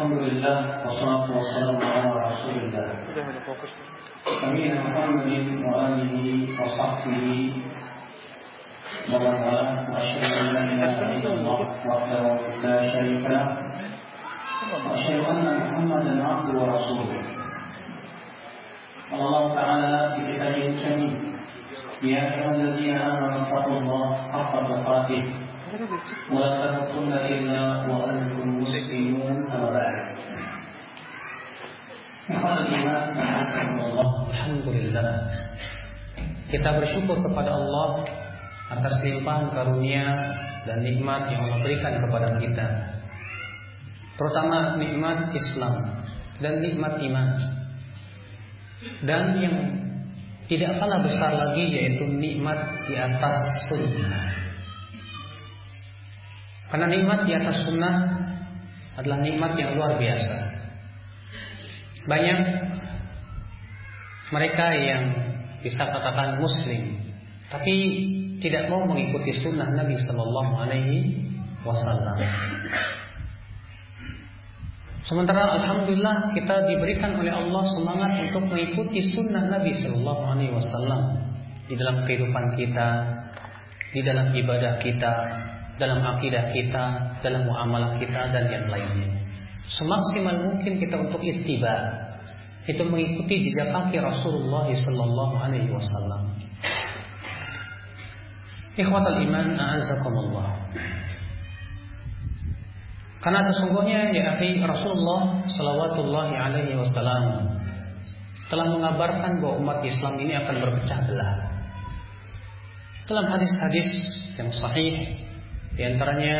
الحمد لله والصلاة والسلام على رسول الله. نبينا محمد وآله وصحبه ومن والاه. وأشهد أن لا إله إلا الله وحده لا شريك له. وأشهد أن محمدا عبده ورسوله. قال الله تعالى في كتابه الكريم يا أيها الذين آمنوا اتقوا الله حق تقاته. ولا تموتن إلا وأنتم مسلمون أما بعد Alhamdulillah Kita bersyukur kepada Allah Atas limpahan karunia Dan nikmat yang Allah berikan kepada kita Terutama nikmat Islam Dan nikmat iman Dan yang Tidak kalah besar lagi Yaitu nikmat di atas sunnah karena nikmat di atas sunnah Adalah nikmat yang luar biasa banyak mereka yang bisa katakan muslim tapi tidak mau mengikuti sunnah Nabi Shallallahu Alaihi Wasallam. Sementara Alhamdulillah kita diberikan oleh Allah semangat untuk mengikuti sunnah Nabi Shallallahu Alaihi Wasallam di dalam kehidupan kita, di dalam ibadah kita, dalam akidah kita, dalam muamalah kita dan yang lainnya semaksimal mungkin kita untuk ittiba itu mengikuti jejak kaki Rasulullah sallallahu alaihi wasallam. Ikhwatal iman a'azzakumullah. Karena sesungguhnya ya akhi Rasulullah sallallahu alaihi wasallam telah mengabarkan bahwa umat Islam ini akan berpecah belah. Dalam hadis-hadis yang sahih di antaranya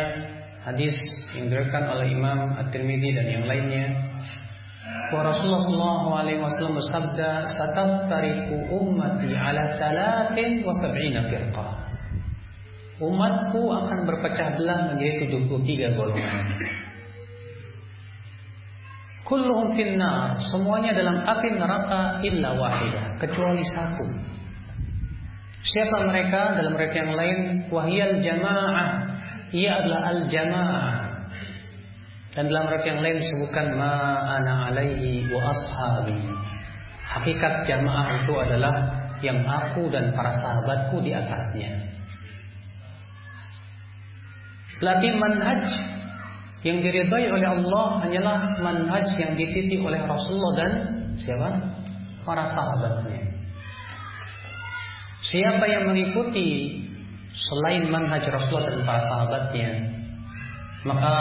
hadis yang diriwayatkan oleh Imam At-Tirmidzi dan yang lainnya bahwa Rasulullah SAW bersabda sataftariku ummati ala talatin wa sab'ina firqah umatku akan berpecah belah menjadi 73 golongan. Kulluhum finnar. Semuanya dalam api neraka illa wahidah kecuali satu. Siapa mereka? Dalam mereka yang lain wahiyal jamaah ia adalah al-jamaah. Dan dalam riwayat yang lain disebutkan ma'ana alaihi wa ashabi. Hakikat jamaah itu adalah yang aku dan para sahabatku di atasnya. Berarti manhaj yang diridhai oleh Allah hanyalah manhaj yang dititi oleh Rasulullah dan siapa? Para sahabatnya. Siapa yang mengikuti selain manhaj Rasulullah dan para sahabatnya, maka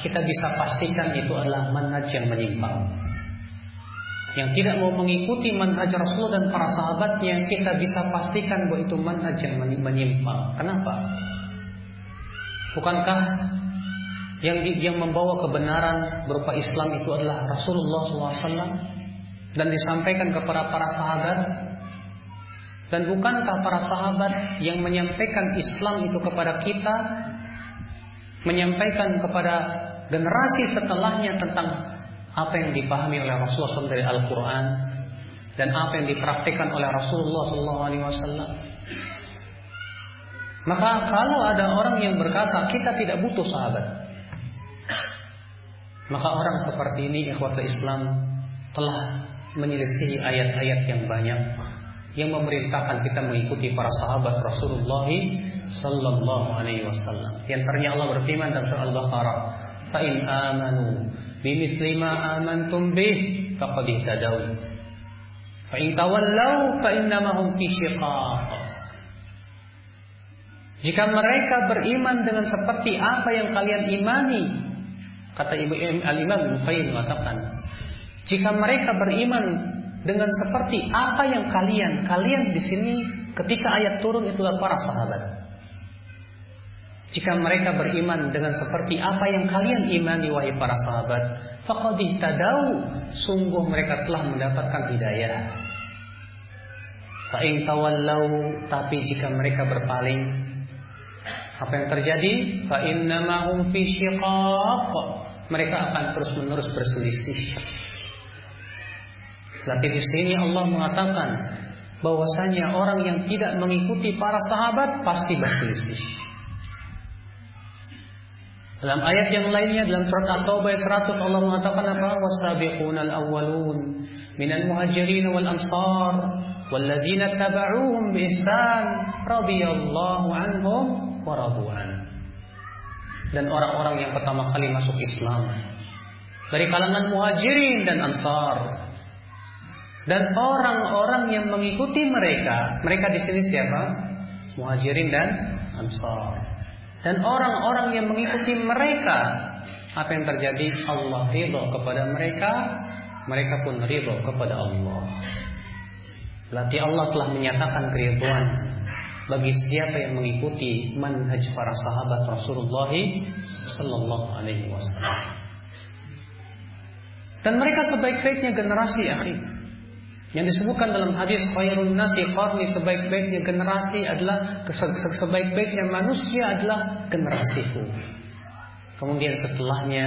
kita bisa pastikan itu adalah manhaj yang menyimpang. Yang tidak mau mengikuti manhaj Rasulullah dan para sahabatnya, kita bisa pastikan bahwa itu manhaj yang menyimpang. Kenapa? Bukankah yang yang membawa kebenaran berupa Islam itu adalah Rasulullah SAW dan disampaikan kepada para sahabat dan bukankah para sahabat yang menyampaikan Islam itu kepada kita menyampaikan kepada generasi setelahnya tentang apa yang dipahami oleh Rasulullah SAW dari Al-Quran dan apa yang dipraktikkan oleh Rasulullah SAW. Maka kalau ada orang yang berkata kita tidak butuh sahabat, maka orang seperti ini ikhwatul Islam telah menyelesaikan ayat-ayat yang banyak yang memerintahkan kita mengikuti para sahabat Rasulullah sallallahu alaihi wasallam. Yang ternyata Allah berfirman dalam surah Al-Baqarah, "Fa in amanu bimithli ma amantum bih faqad ihtadaw." Fa in tawallaw fa innama hum fi shiqaq. Jika mereka beriman dengan seperti apa yang kalian imani, kata Ibu Al-Imam Qayyim mengatakan, jika mereka beriman dengan seperti apa yang kalian kalian di sini ketika ayat turun itulah para sahabat. Jika mereka beriman dengan seperti apa yang kalian imani wahai para sahabat, faqad tadau sungguh mereka telah mendapatkan hidayah. Fa tawallau tapi jika mereka berpaling apa yang terjadi? Fa innama hum fi syiqaq. Mereka akan terus-menerus berselisih. Tapi di sini Allah mengatakan bahwasanya orang yang tidak mengikuti para sahabat pasti berselisih. Dalam ayat yang lainnya dalam surat At-Taubah ayat 100 Allah mengatakan apa? Wasabiqunal awwalun minal muhajirin wal ansar walladzina tabauhum bi ihsan radhiyallahu anhum wa radu'an. Dan orang-orang yang pertama kali masuk Islam dari kalangan muhajirin dan ansar dan orang-orang yang mengikuti mereka, mereka di sini siapa? Muhajirin dan ansar. Dan orang-orang yang mengikuti mereka, apa yang terjadi? Allah ridho kepada mereka, mereka pun ridho kepada Allah. Berarti Allah telah menyatakan keriduan bagi siapa yang mengikuti manhaj para sahabat Rasulullah sallallahu alaihi wasallam. Dan mereka sebaik-baiknya generasi akhir. Yang disebutkan dalam hadis khairun nasi qarni sebaik-baiknya generasi adalah sebaik-baiknya manusia adalah generasiku. Kemudian setelahnya,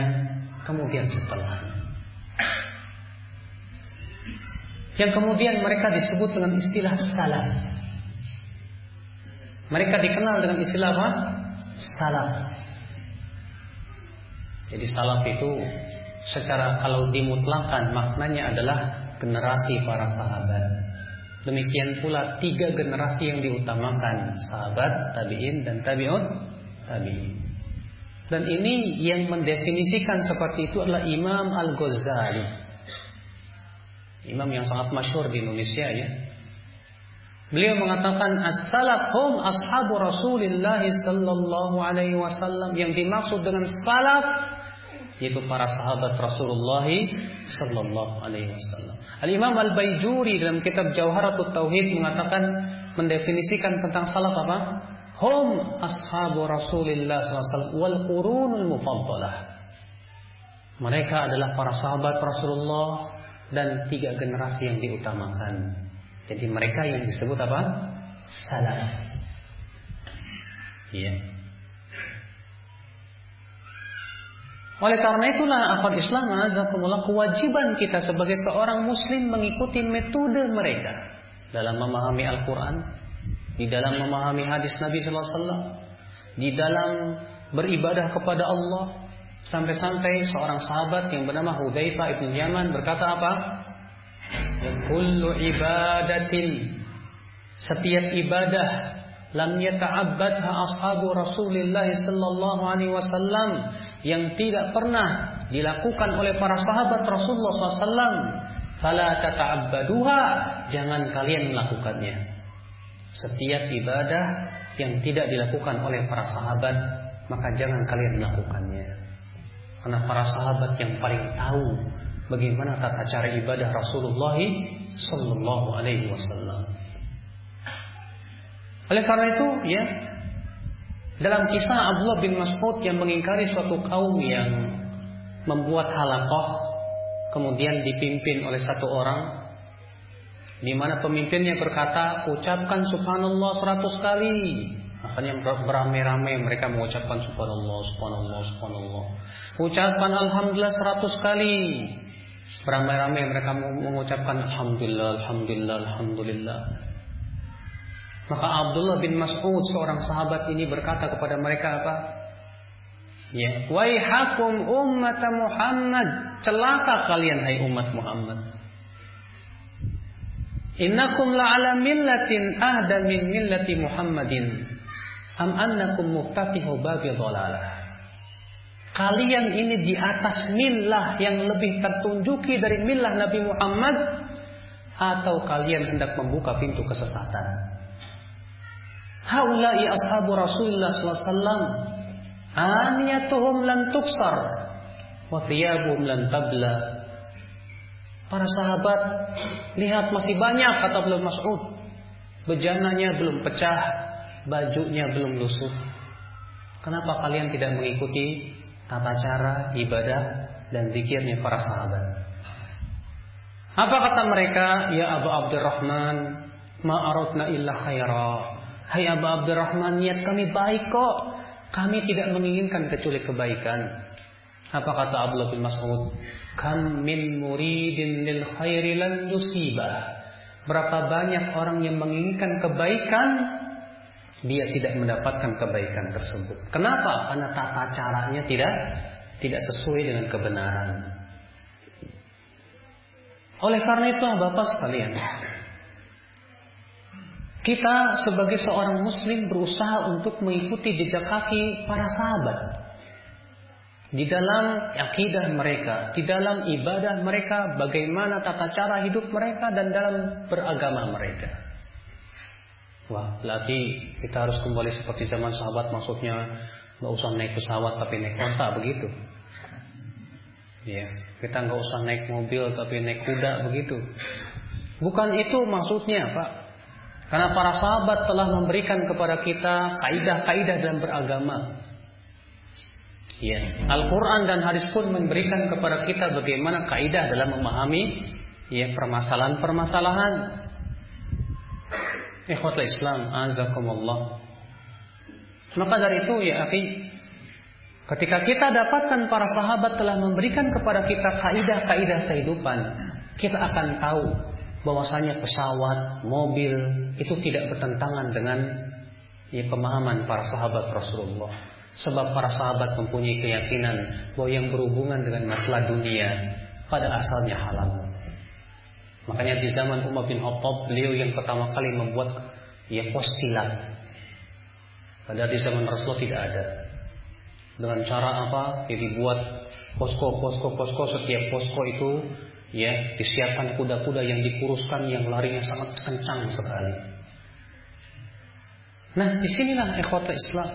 kemudian setelahnya. Yang kemudian mereka disebut dengan istilah salaf. Mereka dikenal dengan istilah apa? Salaf. Jadi salaf itu secara kalau dimutlakan maknanya adalah generasi para sahabat. Demikian pula tiga generasi yang diutamakan sahabat, tabiin dan tabiut tabiin. Dan ini yang mendefinisikan seperti itu adalah Imam Al Ghazali. Imam yang sangat masyhur di Indonesia ya. Beliau mengatakan as-salaf hum ashabu Rasulillah sallallahu alaihi wasallam yang dimaksud dengan salaf yaitu para sahabat Rasulullah sallallahu alaihi wasallam. Al-Imam Al-Baijuri dalam kitab Jauharatul Tauhid mengatakan mendefinisikan tentang salaf apa? Hum ashabu Rasulillah SAW wal qurunul mufaddalah. Mereka adalah para sahabat Rasulullah dan tiga generasi yang diutamakan. Jadi mereka yang disebut apa? Salaf. Iya. Oleh karena itulah akal Islam azakumullah kewajiban kita sebagai seorang muslim mengikuti metode mereka dalam memahami Al-Quran, di dalam memahami hadis Nabi Sallallahu Alaihi Wasallam, di dalam beribadah kepada Allah, sampai-sampai seorang sahabat yang bernama Hudzaifah ibn Yaman berkata apa? Kullu ibadatin setiap ibadah lam yata'abbadha ashabu Rasulillah sallallahu alaihi wasallam yang tidak pernah dilakukan oleh para sahabat Rasulullah SAW, fala tata'abbaduha, jangan kalian melakukannya. Setiap ibadah yang tidak dilakukan oleh para sahabat, maka jangan kalian melakukannya. Karena para sahabat yang paling tahu bagaimana tata cara ibadah Rasulullah Sallallahu Alaihi Wasallam. Oleh karena itu, ya dalam kisah Abdullah bin Mas'ud yang mengingkari suatu kaum yang membuat halakoh kemudian dipimpin oleh satu orang di mana pemimpinnya berkata ucapkan subhanallah seratus kali. Akhirnya beramai-ramai mereka mengucapkan subhanallah subhanallah subhanallah. Ucapkan alhamdulillah seratus kali. Beramai-ramai mereka mengucapkan alhamdulillah alhamdulillah alhamdulillah maka Abdullah bin Mas'ud seorang sahabat ini berkata kepada mereka apa? Ya, waihakum ummat Muhammad, celaka kalian hai umat Muhammad. Innakum la'ala millatin ahda min millati Muhammadin. Am annakum muftatihu babi dhalalah. Kalian ini di atas millah yang lebih tertunjuki dari millah Nabi Muhammad atau kalian hendak membuka pintu kesesatan? Haulai ashabu Rasulullah wasallam aniyatuhum lan tuksar wa thiyabuhum lan tabla. Para sahabat lihat masih banyak kata belum Mas'ud. Bejananya belum pecah, bajunya belum lusuh. Kenapa kalian tidak mengikuti tata cara ibadah dan zikirnya para sahabat? Apa kata mereka? Ya Abu Abdurrahman, ma aradna illa khaira. Hai Abu Abdurrahman, niat kami baik kok. Kami tidak menginginkan kecuali kebaikan. Apa kata Abdullah bin Mas'ud? Kam min muridin lil khairi lan. Berapa banyak orang yang menginginkan kebaikan dia tidak mendapatkan kebaikan tersebut. Kenapa? Karena tata caranya tidak tidak sesuai dengan kebenaran. Oleh karena itu, Bapak sekalian, kita sebagai seorang muslim berusaha untuk mengikuti jejak kaki para sahabat. Di dalam akidah mereka, di dalam ibadah mereka, bagaimana tata cara hidup mereka dan dalam beragama mereka. Wah, berarti kita harus kembali seperti zaman sahabat maksudnya nggak usah naik pesawat tapi naik kota begitu. Ya, kita nggak usah naik mobil tapi naik kuda begitu. Bukan itu maksudnya, Pak. Karena para sahabat telah memberikan kepada kita kaidah-kaidah dalam beragama. Ya, Al-Quran dan hadis pun memberikan kepada kita bagaimana kaidah dalam memahami ya permasalahan-permasalahan. Ikhwatul Islam, azakumullah. Maka dari itu ya akhi, ketika kita dapatkan para sahabat telah memberikan kepada kita kaidah-kaidah kehidupan, kita akan tahu bahwasanya pesawat, mobil itu tidak bertentangan dengan ya, pemahaman para sahabat Rasulullah. Sebab para sahabat mempunyai keyakinan bahwa yang berhubungan dengan masalah dunia pada asalnya halal. Makanya di zaman Umar bin Khattab beliau yang pertama kali membuat ya postilat. Padahal di zaman Rasulullah tidak ada. Dengan cara apa? Ya dibuat posko, posko, posko. Setiap posko itu ya disiapkan kuda-kuda yang dikuruskan yang larinya sangat kencang sekali. Nah, di sinilah ikhwata Islam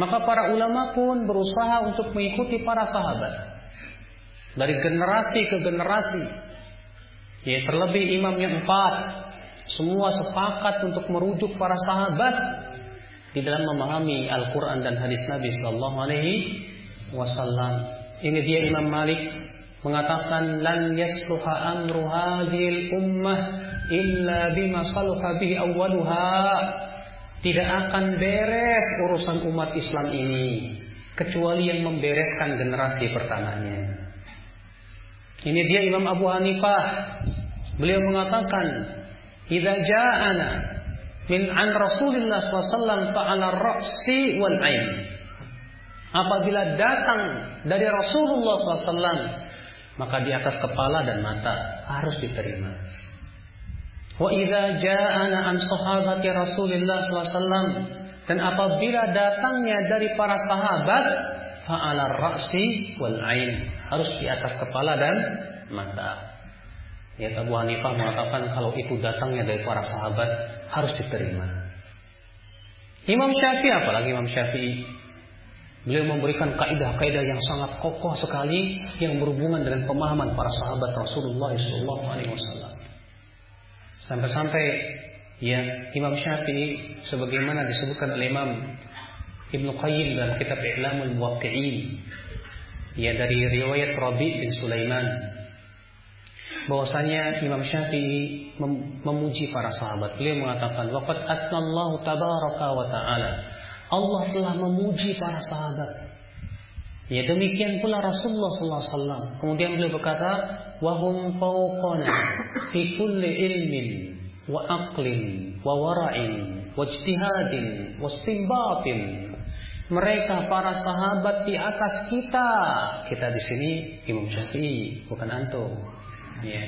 maka para ulama pun berusaha untuk mengikuti para sahabat. Dari generasi ke generasi. Ya, terlebih imam yang empat. Semua sepakat untuk merujuk para sahabat di dalam memahami Al-Quran dan hadis Nabi Sallallahu Alaihi Wasallam. Ini dia Imam Malik mengatakan lan yasluha amru hadhil ummah illa bima saluha bihi awwaluha tidak akan beres urusan umat Islam ini kecuali yang membereskan generasi pertamanya. Ini dia Imam Abu Hanifah. Beliau mengatakan, "Idza ja'ana min an Rasulillah SAW ta'ala ra'si wal ain." Apabila datang dari Rasulullah SAW, maka di atas kepala dan mata harus diterima. Wa idza ja'ana an sahabati Rasulillah SAW dan apabila datangnya dari para sahabat fa'ala ra'si wal ain harus di atas kepala dan mata. Ya Abu Hanifah mengatakan kalau itu datangnya dari para sahabat harus diterima. Imam Syafi'i apalagi Imam Syafi'i Beliau memberikan kaidah-kaidah yang sangat kokoh sekali yang berhubungan dengan pemahaman para sahabat Rasulullah SAW. Sampai-sampai ya Imam Syafi'i sebagaimana disebutkan oleh Imam Ibnu Qayyim dalam kitab I'lamul Muwaqqi'in ya dari riwayat Rabi bin Sulaiman bahwasanya Imam Syafi'i mem memuji para sahabat. Beliau mengatakan, "Waqad asnallahu tabaraka wa ta'ala." Allah telah memuji para sahabat. Ya demikian pula Rasulullah SAW. Kemudian beliau berkata, wahum fawqana fi kulli ilmin wa aqlin wa wara'in wa ijtihadin wa istinbatin. Mereka para sahabat di atas kita. Kita di sini Imam Syafi'i, bukan antum. Ya.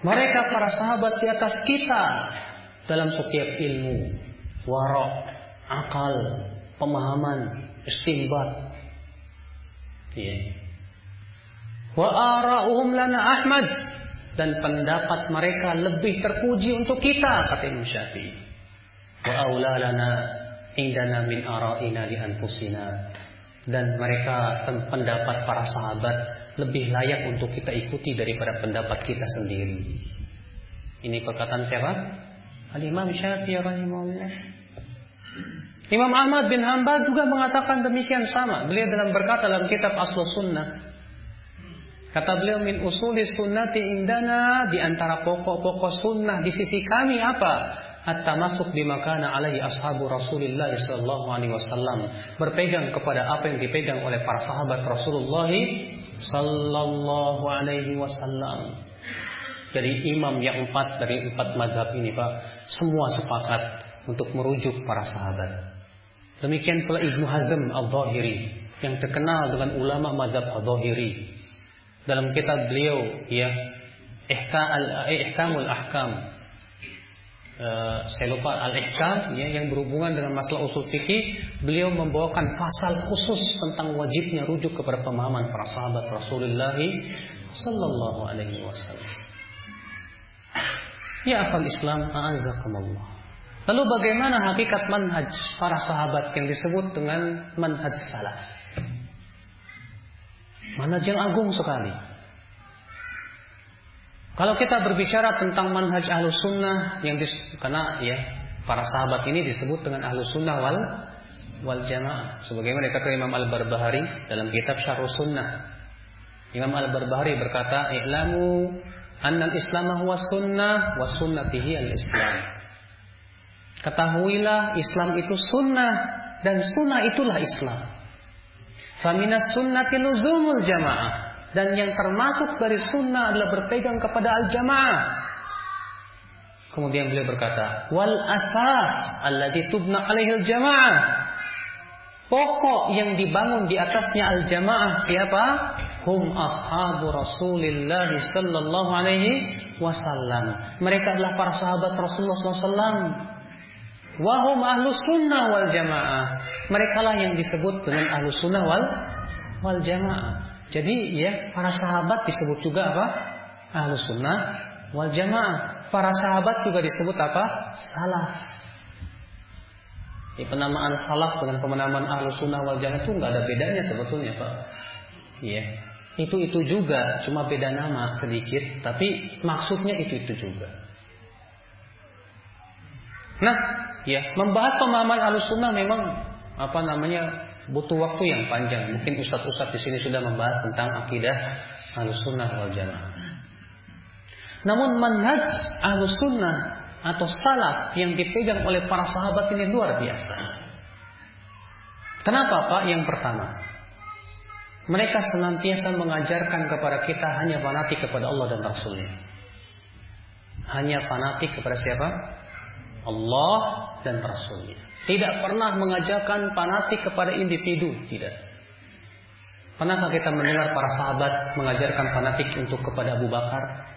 Mereka para sahabat di atas kita dalam setiap ilmu, warok, akal, pemahaman, istimbat, Ya. Wa ara'uhum lana Ahmad dan pendapat mereka lebih terpuji untuk kita kata Imam Syafi'i. Wa aula lana indana min ara'ina li anfusina dan mereka pendapat para sahabat lebih layak untuk kita ikuti daripada pendapat kita sendiri. Ini perkataan siapa? Al Imam Syafi'i rahimahullah. Imam Ahmad bin Hanbal juga mengatakan demikian sama. Beliau dalam berkata dalam kitab Aslu Sunnah. Kata beliau min usuli sunnati indana di antara pokok-pokok sunnah di sisi kami apa? Hatta masuk di makana alaihi ashabu Rasulullah sallallahu alaihi wasallam berpegang kepada apa yang dipegang oleh para sahabat Rasulullah sallallahu alaihi wasallam. Dari imam yang empat dari empat madhab ini Pak Semua sepakat untuk merujuk para sahabat. Demikian pula Ibnu Hazm Al-Zahiri yang terkenal dengan ulama madhab Al-Zahiri. Dalam kitab beliau ya Ihkamul Ahkam Uh, saya lupa al-ihkam ya, yang berhubungan dengan masalah usul fikih beliau membawakan pasal khusus tentang wajibnya rujuk kepada pemahaman para sahabat Rasulullah sallallahu alaihi wasallam. Ya akal Islam, a'azakumullah. Lalu bagaimana hakikat manhaj para sahabat yang disebut dengan manhaj salaf? Manhaj yang agung sekali. Kalau kita berbicara tentang manhaj ahlu sunnah yang karena ya para sahabat ini disebut dengan ahlu sunnah wal wal jamaah. Sebagaimana dikatakan Imam Al Barbahari dalam kitab Syarh Sunnah. Imam Al Barbahari berkata, "I'lamu Annal Islam huwa sunnah wa sunnatihi al-Islam. Ketahuilah Islam itu sunnah dan sunnah itulah Islam. Faminas sunnati luzumul jamaah. Dan yang termasuk dari sunnah adalah berpegang kepada al-jamaah. Kemudian beliau berkata, wal asas alladhi tubna alaihi al-jamaah. Pokok yang dibangun di atasnya al-jamaah siapa? hum ashabu Rasulillah sallallahu alaihi wasallam. Mereka adalah para sahabat Rasulullah sallallahu Wahum ahlu sunnah wal jamaah. Mereka lah yang disebut dengan ahlu sunnah wal wal jamaah. Jadi ya para sahabat disebut juga apa? Ahlu sunnah wal jamaah. Para sahabat juga disebut apa? Salaf. Ya, penamaan salaf dengan penamaan ahlu sunnah wal jamaah itu nggak ada bedanya sebetulnya pak. Iya itu-itu juga, cuma beda nama sedikit, tapi maksudnya itu-itu juga. Nah, ya, membahas pemahaman alusunnah memang apa namanya butuh waktu yang panjang. Mungkin ustadz-ustadz di sini sudah membahas tentang akidah alusunnah wal jamaah. Namun manhaj alusunnah atau salaf yang dipegang oleh para sahabat ini luar biasa. Kenapa Pak? Yang pertama, mereka senantiasa mengajarkan kepada kita hanya fanatik kepada Allah dan Rasulnya. Hanya fanatik kepada siapa? Allah dan Rasulnya. Tidak pernah mengajarkan fanatik kepada individu. Tidak. Pernahkah kita mendengar para sahabat mengajarkan fanatik untuk kepada Abu Bakar?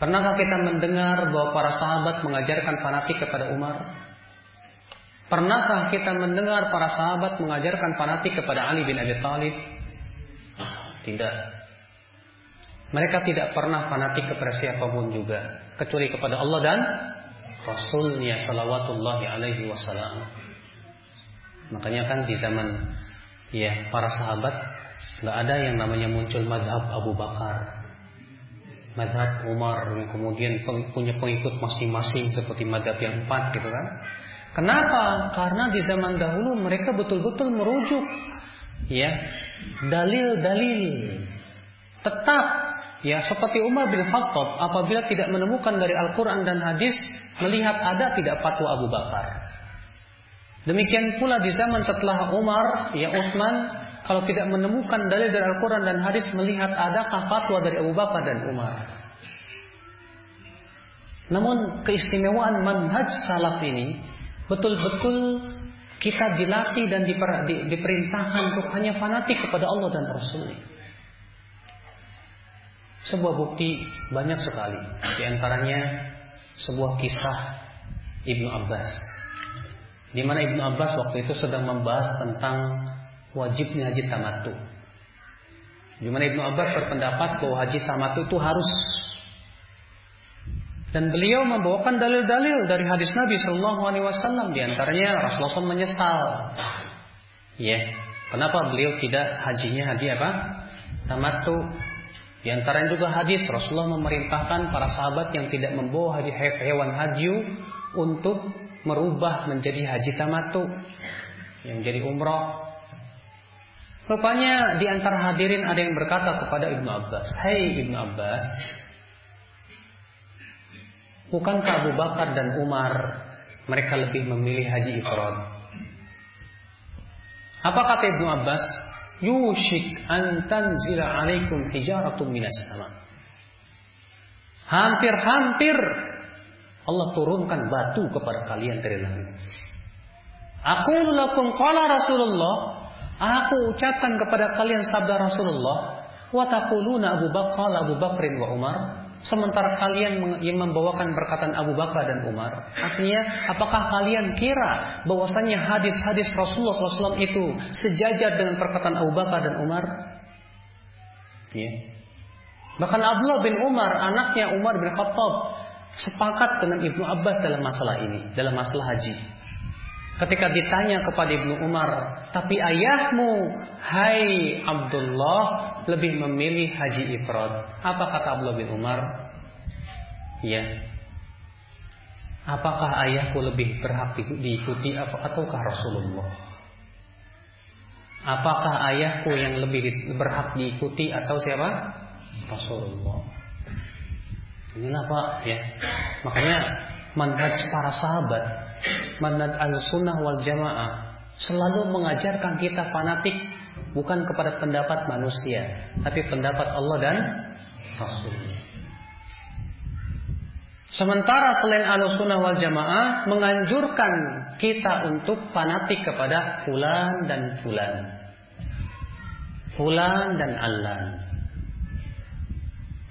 Pernahkah kita mendengar bahwa para sahabat mengajarkan fanatik kepada Umar? Pernahkah kita mendengar para sahabat mengajarkan fanatik kepada Ali bin Abi Thalib? Tidak. Mereka tidak pernah fanatik kepada siapa pun juga, kecuali kepada Allah dan Rasulnya salawatullahi alaihi wasallam. Makanya kan di zaman ya para sahabat nggak ada yang namanya muncul madhab Abu Bakar, madhab Umar yang kemudian punya pengikut masing-masing seperti madhab yang empat gitu kan. Kenapa? Karena di zaman dahulu mereka betul-betul merujuk ya dalil-dalil. Tetap ya seperti Umar bin Khattab apabila tidak menemukan dari Al-Qur'an dan hadis melihat ada tidak fatwa Abu Bakar. Demikian pula di zaman setelah Umar ya Utsman kalau tidak menemukan dalil dari Al-Quran dan hadis melihat adakah fatwa dari Abu Bakar dan Umar. Namun keistimewaan manhaj salaf ini betul-betul kita dilatih dan diper, di, diperintahkan untuk hanya fanatik kepada Allah dan Rasulnya. Sebuah bukti banyak sekali. Di antaranya sebuah kisah Ibnu Abbas. Di mana Ibnu Abbas waktu itu sedang membahas tentang wajibnya haji tamatu. Di mana Ibnu Abbas berpendapat bahwa haji tamatu itu harus dan beliau membawakan dalil-dalil dari hadis Nabi Shallallahu Alaihi Wasallam. Di antaranya Rasulullah SAW menyesal. Ya, yeah. kenapa beliau tidak hajinya haji apa? Tamatu. Di antaranya juga hadis Rasulullah memerintahkan para sahabat yang tidak membawa haji hewan haji untuk merubah menjadi haji tamatu yang jadi umroh. Rupanya di antara hadirin ada yang berkata kepada Ibnu Abbas, "Hai hey, Ibnu Abbas, Bukankah Abu Bakar dan Umar mereka lebih memilih haji ifrad? Apa kata Ibnu Abbas? Yushik an tanzila alaikum hijaratun minas sama. Hampir-hampir Allah turunkan batu kepada kalian dari langit. Aku lakum qala Rasulullah. Aku ucapkan kepada kalian sabda Rasulullah. Wa taquluna Abu Bakar Abu Bakrin wa Umar. Sementara kalian yang membawakan perkataan Abu Bakar dan Umar. Artinya, apakah kalian kira bahwasanya hadis-hadis Rasulullah SAW itu sejajar dengan perkataan Abu Bakar dan Umar? Ya. Bahkan Abdullah bin Umar, anaknya Umar bin Khattab, sepakat dengan Ibnu Abbas dalam masalah ini, dalam masalah haji. Ketika ditanya kepada Ibnu Umar, tapi ayahmu, hai Abdullah, lebih memilih haji ifrad. Apa kata Abdullah bin Umar? Ya. Apakah ayahku lebih berhak diikuti ataukah Rasulullah? Apakah ayahku yang lebih berhak diikuti atau siapa? Rasulullah. Inilah Pak ya. Makanya manhaj para sahabat manhaj al-sunnah wal jamaah selalu mengajarkan kita fanatik bukan kepada pendapat manusia, tapi pendapat Allah dan Rasulnya. Sementara selain al-sunnah wal jamaah menganjurkan kita untuk fanatik kepada fulan dan fulan. Fulan dan allan.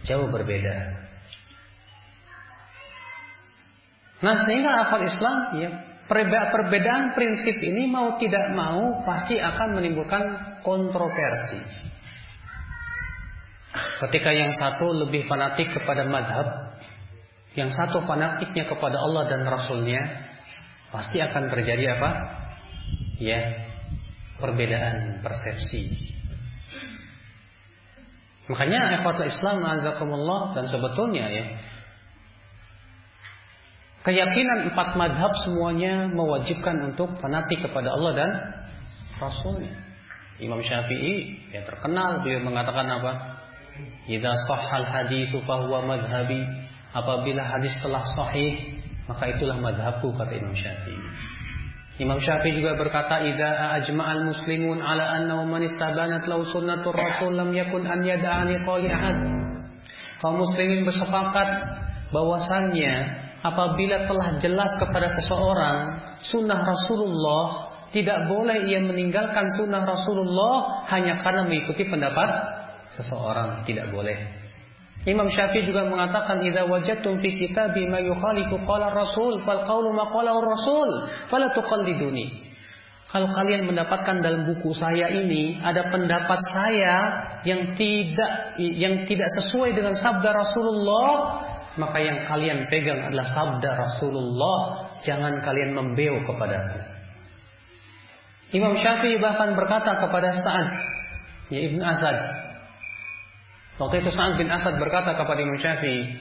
Jauh berbeda. Nah sehingga akal Islam ya perbedaan prinsip ini mau tidak mau pasti akan menimbulkan kontroversi. Ketika yang satu lebih fanatik kepada madhab, yang satu fanatiknya kepada Allah dan Rasulnya, pasti akan terjadi apa? Ya, perbedaan persepsi. Makanya ikhwatul Islam azakumullah dan sebetulnya ya Keyakinan empat madhab semuanya mewajibkan untuk fanatik kepada Allah dan Rasulnya. Imam Syafi'i yang terkenal beliau mengatakan apa? Jika sahal hadis fahuwa madhabi. Apabila hadis telah sahih, maka itulah madhabku kata Imam Syafi'i. Imam Syafi'i juga berkata, "Idza ajma'al muslimun ala annahu man istabanat lahu sunnatur rasul lam yakun an yad'ani qali ahad." Kaum muslimin bersepakat bahwasannya apabila telah jelas kepada seseorang sunnah Rasulullah tidak boleh ia meninggalkan sunnah Rasulullah hanya karena mengikuti pendapat seseorang tidak boleh. Imam Syafi'i juga mengatakan idza wajadtum fi kitabi ma yukhalifu qala Rasul fal qawlu ma qala Rasul fala tuqalliduni. Kalau kalian mendapatkan dalam buku saya ini ada pendapat saya yang tidak yang tidak sesuai dengan sabda Rasulullah, maka yang kalian pegang adalah sabda Rasulullah, jangan kalian membeu kepada Imam Syafi'i bahkan berkata kepada Sa'ad ya Ibn Asad. Waktu itu Sa'ad bin Asad berkata kepada Imam Syafi'i,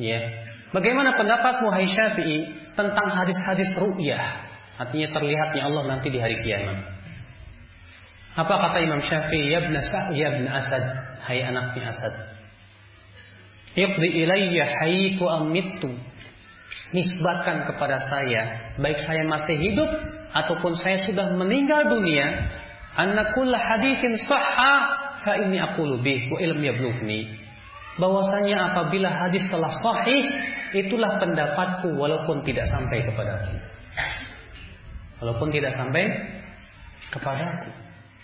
ya, bagaimana pendapatmu hai Syafi'i tentang hadis-hadis ru'yah? Artinya terlihatnya Allah nanti di hari kiamat. Apa kata Imam Syafi'i? Ya Ibn Sa'ad, ya Ibn Asad, hai anaknya Asad. Iqdi ilayya haitu amittu. Nisbatkan kepada saya, baik saya masih hidup ataupun saya sudah meninggal dunia, anna kulla hadithin sahha fa inni aqulu bih wa ilm yablughni. Bahwasanya apabila hadis telah sahih, itulah pendapatku walaupun tidak sampai kepadaku. Walaupun tidak sampai kepadaku.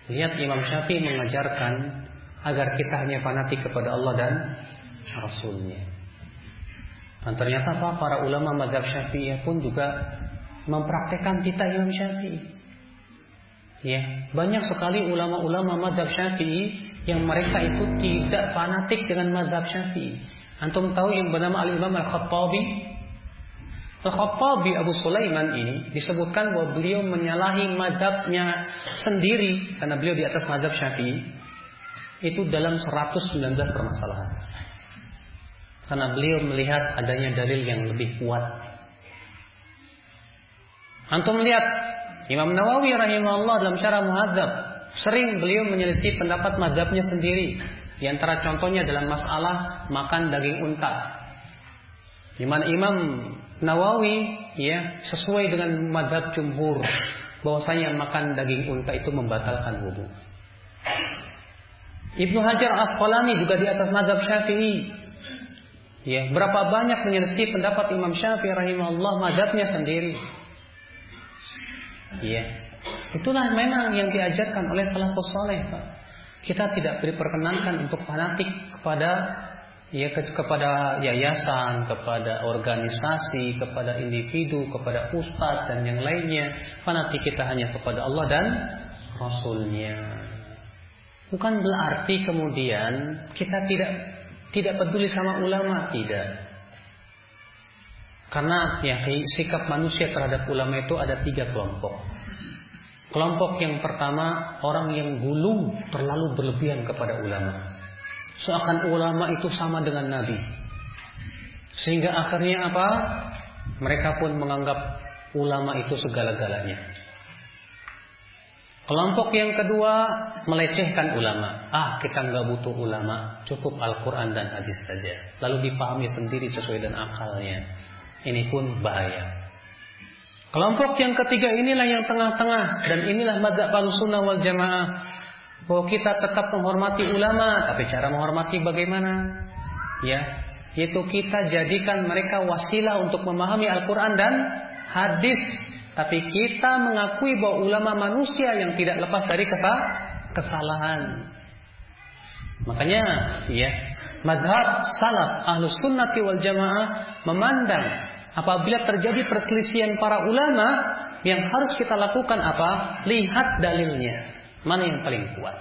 Lihat Imam Syafi'i mengajarkan agar kita hanya fanatik kepada Allah dan Rasulnya. Dan ternyata apa? Para ulama madhab syafi'iyah pun juga mempraktekkan kita Imam Syafi'i. Ya, banyak sekali ulama-ulama madhab syafi'i yang mereka itu tidak fanatik dengan madhab syafi'i. Antum tahu yang bernama Al-Imam Al-Khattabi? Al-Khattabi Abu Sulaiman ini disebutkan bahwa beliau menyalahi madhabnya sendiri karena beliau di atas madhab syafi'i itu dalam 119 permasalahan. Karena beliau melihat adanya dalil yang lebih kuat. Antum melihat Imam Nawawi rahimahullah dalam syarah muhadzab sering beliau menyelisih pendapat madhabnya sendiri. Di antara contohnya dalam masalah makan daging unta. Di Imam Nawawi ya sesuai dengan madhab jumhur bahwasanya makan daging unta itu membatalkan wudhu. Ibnu Hajar Asqalani juga di atas madhab Syafi'i Ya, berapa banyak menyelisih pendapat Imam Syafi'i rahimahullah madhabnya sendiri. Ya. Itulah memang yang diajarkan oleh salafus saleh, Pak. Kita tidak diperkenankan untuk fanatik kepada ya ke, kepada yayasan, kepada organisasi, kepada individu, kepada ustadz dan yang lainnya. Fanatik kita hanya kepada Allah dan Rasulnya. Bukan berarti kemudian kita tidak tidak peduli sama ulama, tidak. Karena ya sikap manusia terhadap ulama itu ada tiga kelompok. Kelompok yang pertama orang yang gulu terlalu berlebihan kepada ulama. Seakan ulama itu sama dengan nabi. Sehingga akhirnya apa? Mereka pun menganggap ulama itu segala-galanya. Kelompok yang kedua melecehkan ulama. Ah, kita nggak butuh ulama, cukup Al-Quran dan hadis saja. Lalu dipahami sendiri sesuai dengan akalnya. Ini pun bahaya. Kelompok yang ketiga inilah yang tengah-tengah dan inilah madzhab sunnah wal Jamaah bahwa kita tetap menghormati ulama, tapi cara menghormati bagaimana? Ya, yaitu kita jadikan mereka wasilah untuk memahami Al-Qur'an dan hadis, tapi kita mengakui bahwa ulama manusia yang tidak lepas dari kesalahan. Makanya, ya, madhab salaf ahlus sunnati wal jamaah memandang Apabila terjadi perselisihan para ulama, yang harus kita lakukan apa? Lihat dalilnya. Mana yang paling kuat?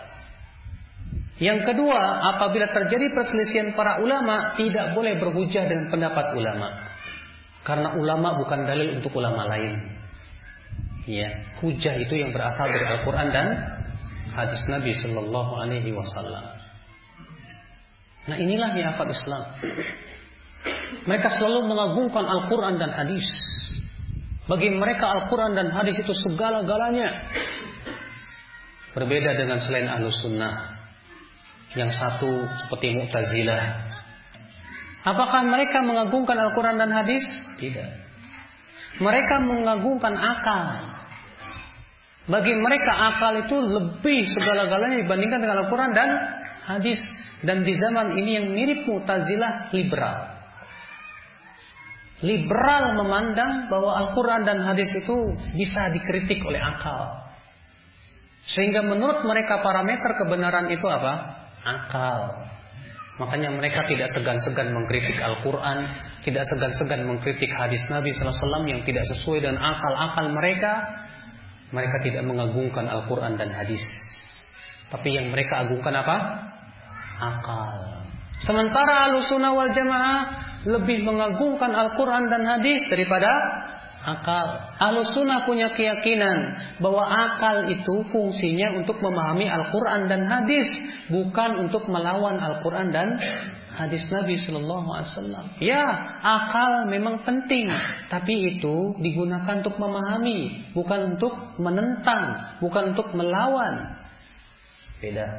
Yang kedua, apabila terjadi perselisihan para ulama, tidak boleh berhujah dengan pendapat ulama. Karena ulama bukan dalil untuk ulama lain. Ya, hujah itu yang berasal dari Al-Quran dan hadis Nabi Shallallahu Alaihi Wasallam. Nah inilah niafat Islam. Mereka selalu mengagungkan Al-Quran dan hadis. Bagi mereka Al-Quran dan hadis itu segala-galanya. Berbeda dengan selain ahlu sunnah. Yang satu seperti Mu'tazilah. Apakah mereka mengagungkan Al-Quran dan hadis? Tidak. Mereka mengagungkan akal. Bagi mereka akal itu lebih segala-galanya dibandingkan dengan Al-Quran dan hadis. Dan di zaman ini yang mirip Mu'tazilah liberal. Liberal memandang bahwa Al-Quran dan hadis itu bisa dikritik oleh akal. Sehingga menurut mereka parameter kebenaran itu apa? Akal. Makanya mereka tidak segan-segan mengkritik Al-Quran, tidak segan-segan mengkritik hadis Nabi SAW yang tidak sesuai dengan akal-akal mereka. Mereka tidak mengagungkan Al-Quran dan hadis. Tapi yang mereka agungkan apa? Akal. Sementara Ahlussunnah wal Jamaah lebih mengagungkan Al-Quran dan hadis daripada akal. Ahlussunnah punya keyakinan bahwa akal itu fungsinya untuk memahami Al-Quran dan hadis, bukan untuk melawan Al-Quran dan hadis Nabi Shallallahu Alaihi Wasallam. Ya, akal memang penting, tapi itu digunakan untuk memahami, bukan untuk menentang, bukan untuk melawan. Beda.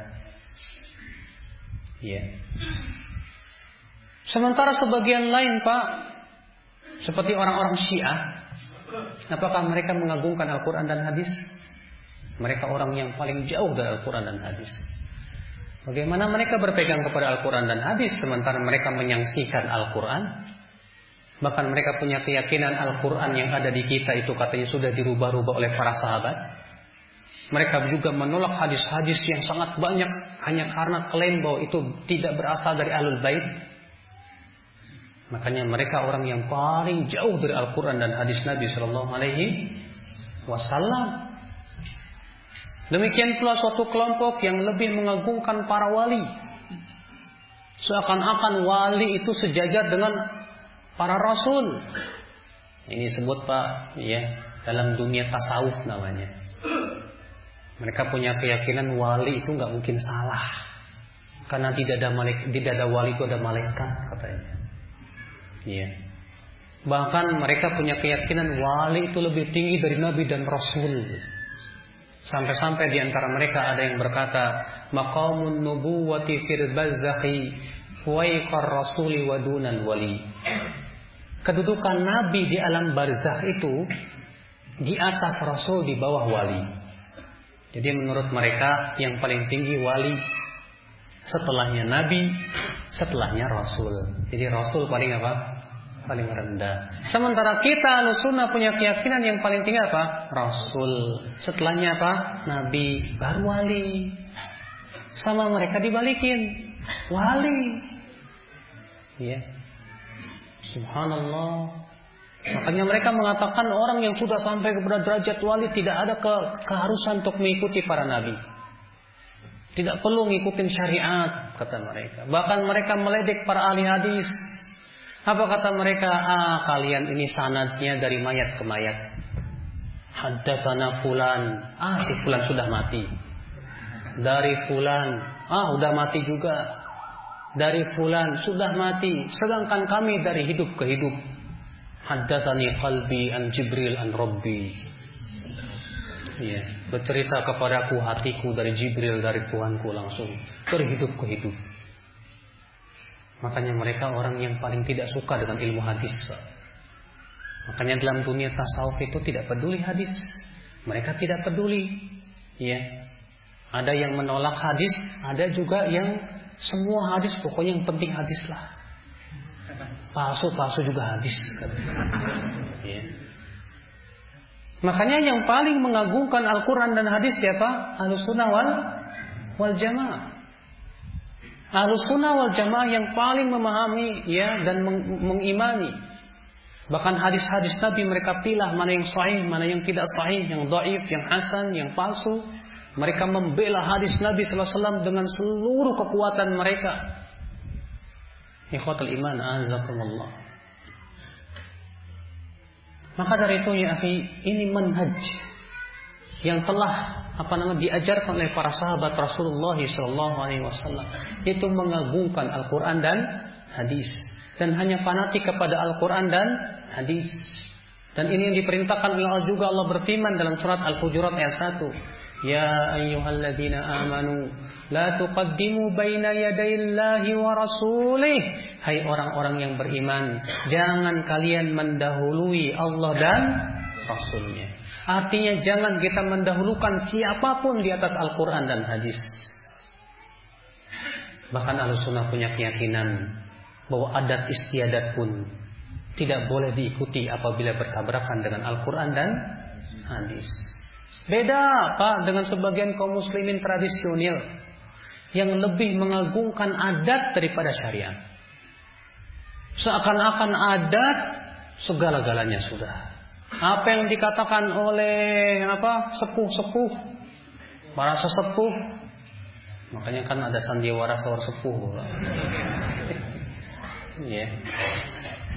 Ya. Sementara sebagian lain Pak, seperti orang-orang Syiah, apakah mereka mengagungkan Al-Quran dan hadis? Mereka orang yang paling jauh dari Al-Quran dan hadis. Bagaimana mereka berpegang kepada Al-Quran dan hadis sementara mereka menyangsikan Al-Quran? Bahkan mereka punya keyakinan Al-Quran yang ada di kita itu katanya sudah dirubah-rubah oleh para sahabat. Mereka juga menolak hadis-hadis yang sangat banyak hanya karena klaim bahwa itu tidak berasal dari alul bait. Makanya mereka orang yang paling jauh dari Al-Quran dan hadis Nabi Shallallahu Alaihi Wasallam. Demikian pula suatu kelompok yang lebih mengagungkan para wali. Seakan-akan wali itu sejajar dengan para rasul. Ini sebut Pak, ya, dalam dunia tasawuf namanya. Mereka punya keyakinan wali itu nggak mungkin salah. Karena tidak ada malaikat, tidak ada wali itu ada malaikat katanya. Iya. Bahkan mereka punya keyakinan wali itu lebih tinggi dari nabi dan rasul. Sampai-sampai di antara mereka ada yang berkata, "Maqamun nubuwati fil bazzakhi fawqa rasuli wa dunal wali." Kedudukan nabi di alam barzakh itu di atas rasul di bawah wali. Jadi menurut mereka yang paling tinggi wali. setelahnya nabi, setelahnya rasul. Jadi rasul paling apa? Paling rendah. Sementara kita sunnah punya keyakinan yang paling tinggi apa? Rasul. Setelahnya apa? Nabi, baru wali. Sama mereka dibalikin. Wali. Ya. Subhanallah. Makanya mereka mengatakan orang yang sudah sampai kepada derajat wali tidak ada ke keharusan untuk mengikuti para nabi. Tidak perlu ngikutin syariat kata mereka. Bahkan mereka meledek para ahli hadis. Apa kata mereka? Ah, kalian ini sanadnya dari mayat ke mayat. Haddatsana fulan. Ah, si fulan sudah mati. Dari fulan. Ah, udah mati juga. Dari fulan sudah mati. Sedangkan kami dari hidup ke hidup. Haddatsani qalbi an Jibril an Rabbi. Ya, bercerita kepadaku hatiku dari Jibril dari Tuhanku langsung terhidup ke hidup. Makanya mereka orang yang paling tidak suka dengan ilmu hadis. Makanya dalam dunia tasawuf itu tidak peduli hadis. Mereka tidak peduli. Ya. Ada yang menolak hadis, ada juga yang semua hadis pokoknya yang penting hadis lah. Palsu-palsu juga hadis. Ya. Makanya yang paling mengagungkan Al-Quran dan hadis siapa? Al-Sunnah wal, wal Jamaah. Al-Sunnah wal Jamaah yang paling memahami ya dan meng mengimani. Bahkan hadis-hadis Nabi mereka pilih mana yang sahih, mana yang tidak sahih, yang dhaif, yang hasan, yang palsu. Mereka membela hadis Nabi SAW dengan seluruh kekuatan mereka. Ikhwatul iman azakumullah. Maka dari itu ya akhi, ini manhaj yang telah apa namanya diajarkan oleh para sahabat Rasulullah sallallahu alaihi wasallam itu mengagungkan Al-Qur'an dan hadis dan hanya fanatik kepada Al-Qur'an dan hadis. Dan ini yang diperintahkan oleh Allah juga Allah berfirman dalam surat Al-Hujurat ayat 1. Ya ayyuhalladzina amanu La tuqaddimu baina yadayillahi wa rasulih. Hai orang-orang yang beriman, jangan kalian mendahului Allah dan Rasulnya. Artinya jangan kita mendahulukan siapa pun di atas Al-Quran dan hadis. Bahkan Al-Sunnah punya keyakinan bahwa adat istiadat pun tidak boleh diikuti apabila bertabrakan dengan Al-Quran dan hadis. Beda Pak dengan sebagian kaum muslimin tradisional yang lebih mengagungkan adat daripada syariat. Seakan-akan adat segala-galanya sudah. Apa yang dikatakan oleh apa sepuh-sepuh, para sesepuh, makanya kan ada sandiwara sawar sepuh. ya.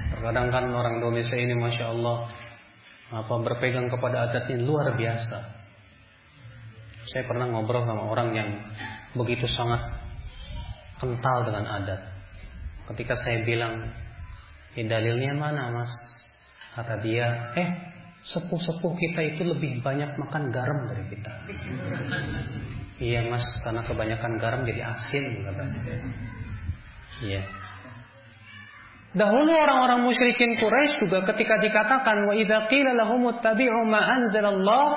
Terkadang kan orang Indonesia ini masya Allah apa berpegang kepada adat ini luar biasa. Saya pernah ngobrol sama orang yang begitu sangat kental dengan adat. Ketika saya bilang, eh, dalilnya mana mas? Kata dia, eh sepuh-sepuh kita itu lebih banyak makan garam dari kita. iya mas, karena kebanyakan garam jadi asin. Iya. Dahulu orang-orang musyrikin Quraisy juga ketika dikatakan wa idza qila lahum ittabi'u ma anzalallah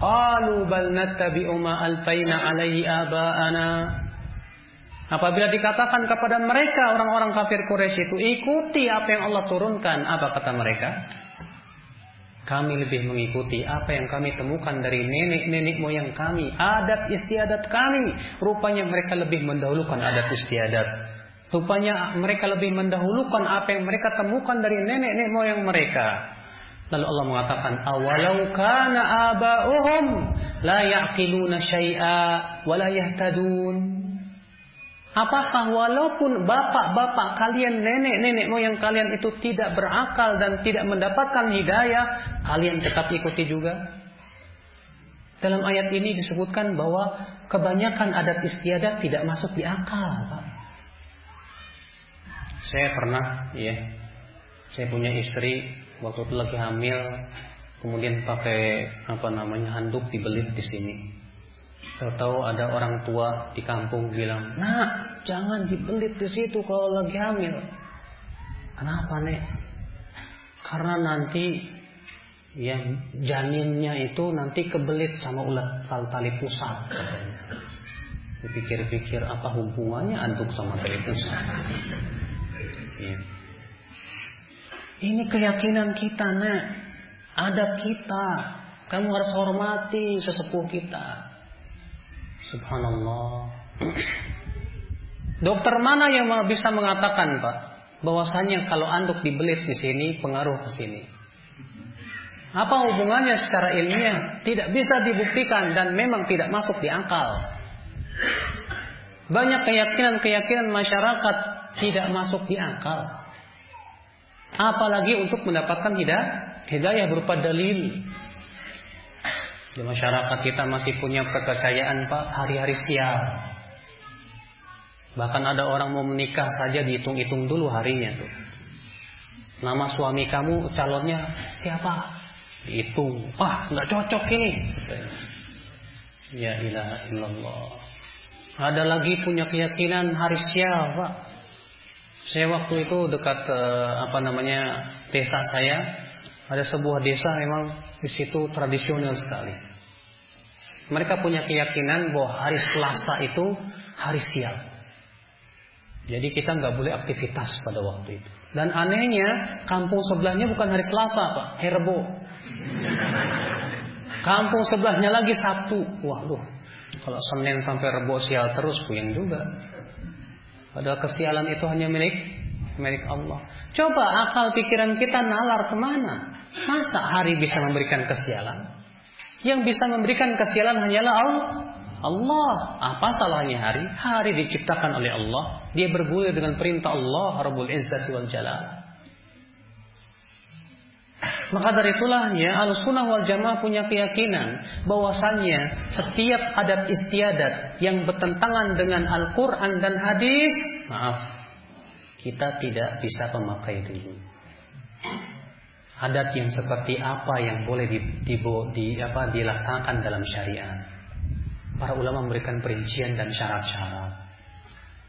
qalu bal nattabi'u ma alfaina alaihi aba'ana. Apabila dikatakan kepada mereka orang-orang kafir Quraisy itu ikuti apa yang Allah turunkan, apa kata mereka? Kami lebih mengikuti apa yang kami temukan dari nenek-nenek moyang kami, adat istiadat kami. Rupanya mereka lebih mendahulukan adat istiadat Rupanya mereka lebih mendahulukan apa yang mereka temukan dari nenek-nenek moyang mereka. Lalu Allah mengatakan, "Awalau kana aba'uhum la ya'qiluna syai'a wa la yahtadun." Apakah walaupun bapak-bapak kalian, nenek-nenek moyang kalian itu tidak berakal dan tidak mendapatkan hidayah, kalian tetap ikuti juga? Dalam ayat ini disebutkan bahwa kebanyakan adat istiadat tidak masuk di akal, Pak. Saya pernah, ya, saya punya istri waktu itu lagi hamil, kemudian pakai apa namanya handuk dibelit di sini. Tahu-tahu ada orang tua di kampung bilang, nak jangan dibelit di situ kalau lagi hamil. Kenapa nek? Karena nanti ya janinnya itu nanti kebelit sama ulat tali pusat. Dipikir-pikir apa hubungannya antuk sama televisi. Ya. Ini keyakinan kita, nak. Ada kita. Kamu harus hormati sesepuh kita. Subhanallah. Dokter mana yang bisa mengatakan, Pak, bahwasanya kalau anduk dibelit di sini pengaruh ke sini? Apa hubungannya secara ilmiah? Tidak bisa dibuktikan dan memang tidak masuk di akal. Banyak keyakinan-keyakinan masyarakat tidak masuk di akal. Apalagi untuk mendapatkan hidayah, hidayah berupa dalil. Di masyarakat kita masih punya kepercayaan Pak hari-hari sial. Bahkan ada orang mau menikah saja dihitung-hitung dulu harinya tuh. Nama suami kamu calonnya siapa? Dihitung. Wah, nggak cocok ini. Ya ilaha illallah. Ada lagi punya keyakinan hari sial, Pak. Saya waktu itu dekat eh, apa namanya desa saya, ada sebuah desa memang di situ tradisional sekali. Mereka punya keyakinan bahwa hari Selasa itu hari sial. Jadi kita nggak boleh aktivitas pada waktu itu. Dan anehnya kampung sebelahnya bukan hari Selasa pak, Herbo. Kampung sebelahnya lagi Sabtu. Waduh, kalau Senin sampai Rebo sial terus puyeng juga. Padahal kesialan itu hanya milik milik Allah. Coba akal pikiran kita nalar ke mana? Masa hari bisa memberikan kesialan? Yang bisa memberikan kesialan hanyalah Allah. Allah. Apa salahnya hari? Hari diciptakan oleh Allah. Dia bergulir dengan perintah Allah Rabbul Izzati wal Jalal. Maka dari itulah ya Al-Sunnah wal Jamaah punya keyakinan bahwasannya setiap adat istiadat yang bertentangan dengan Al-Qur'an dan hadis, maaf, kita tidak bisa memakai dulu. Adat yang seperti apa yang boleh di, di, di apa dilaksanakan dalam syariat? Para ulama memberikan perincian dan syarat-syarat.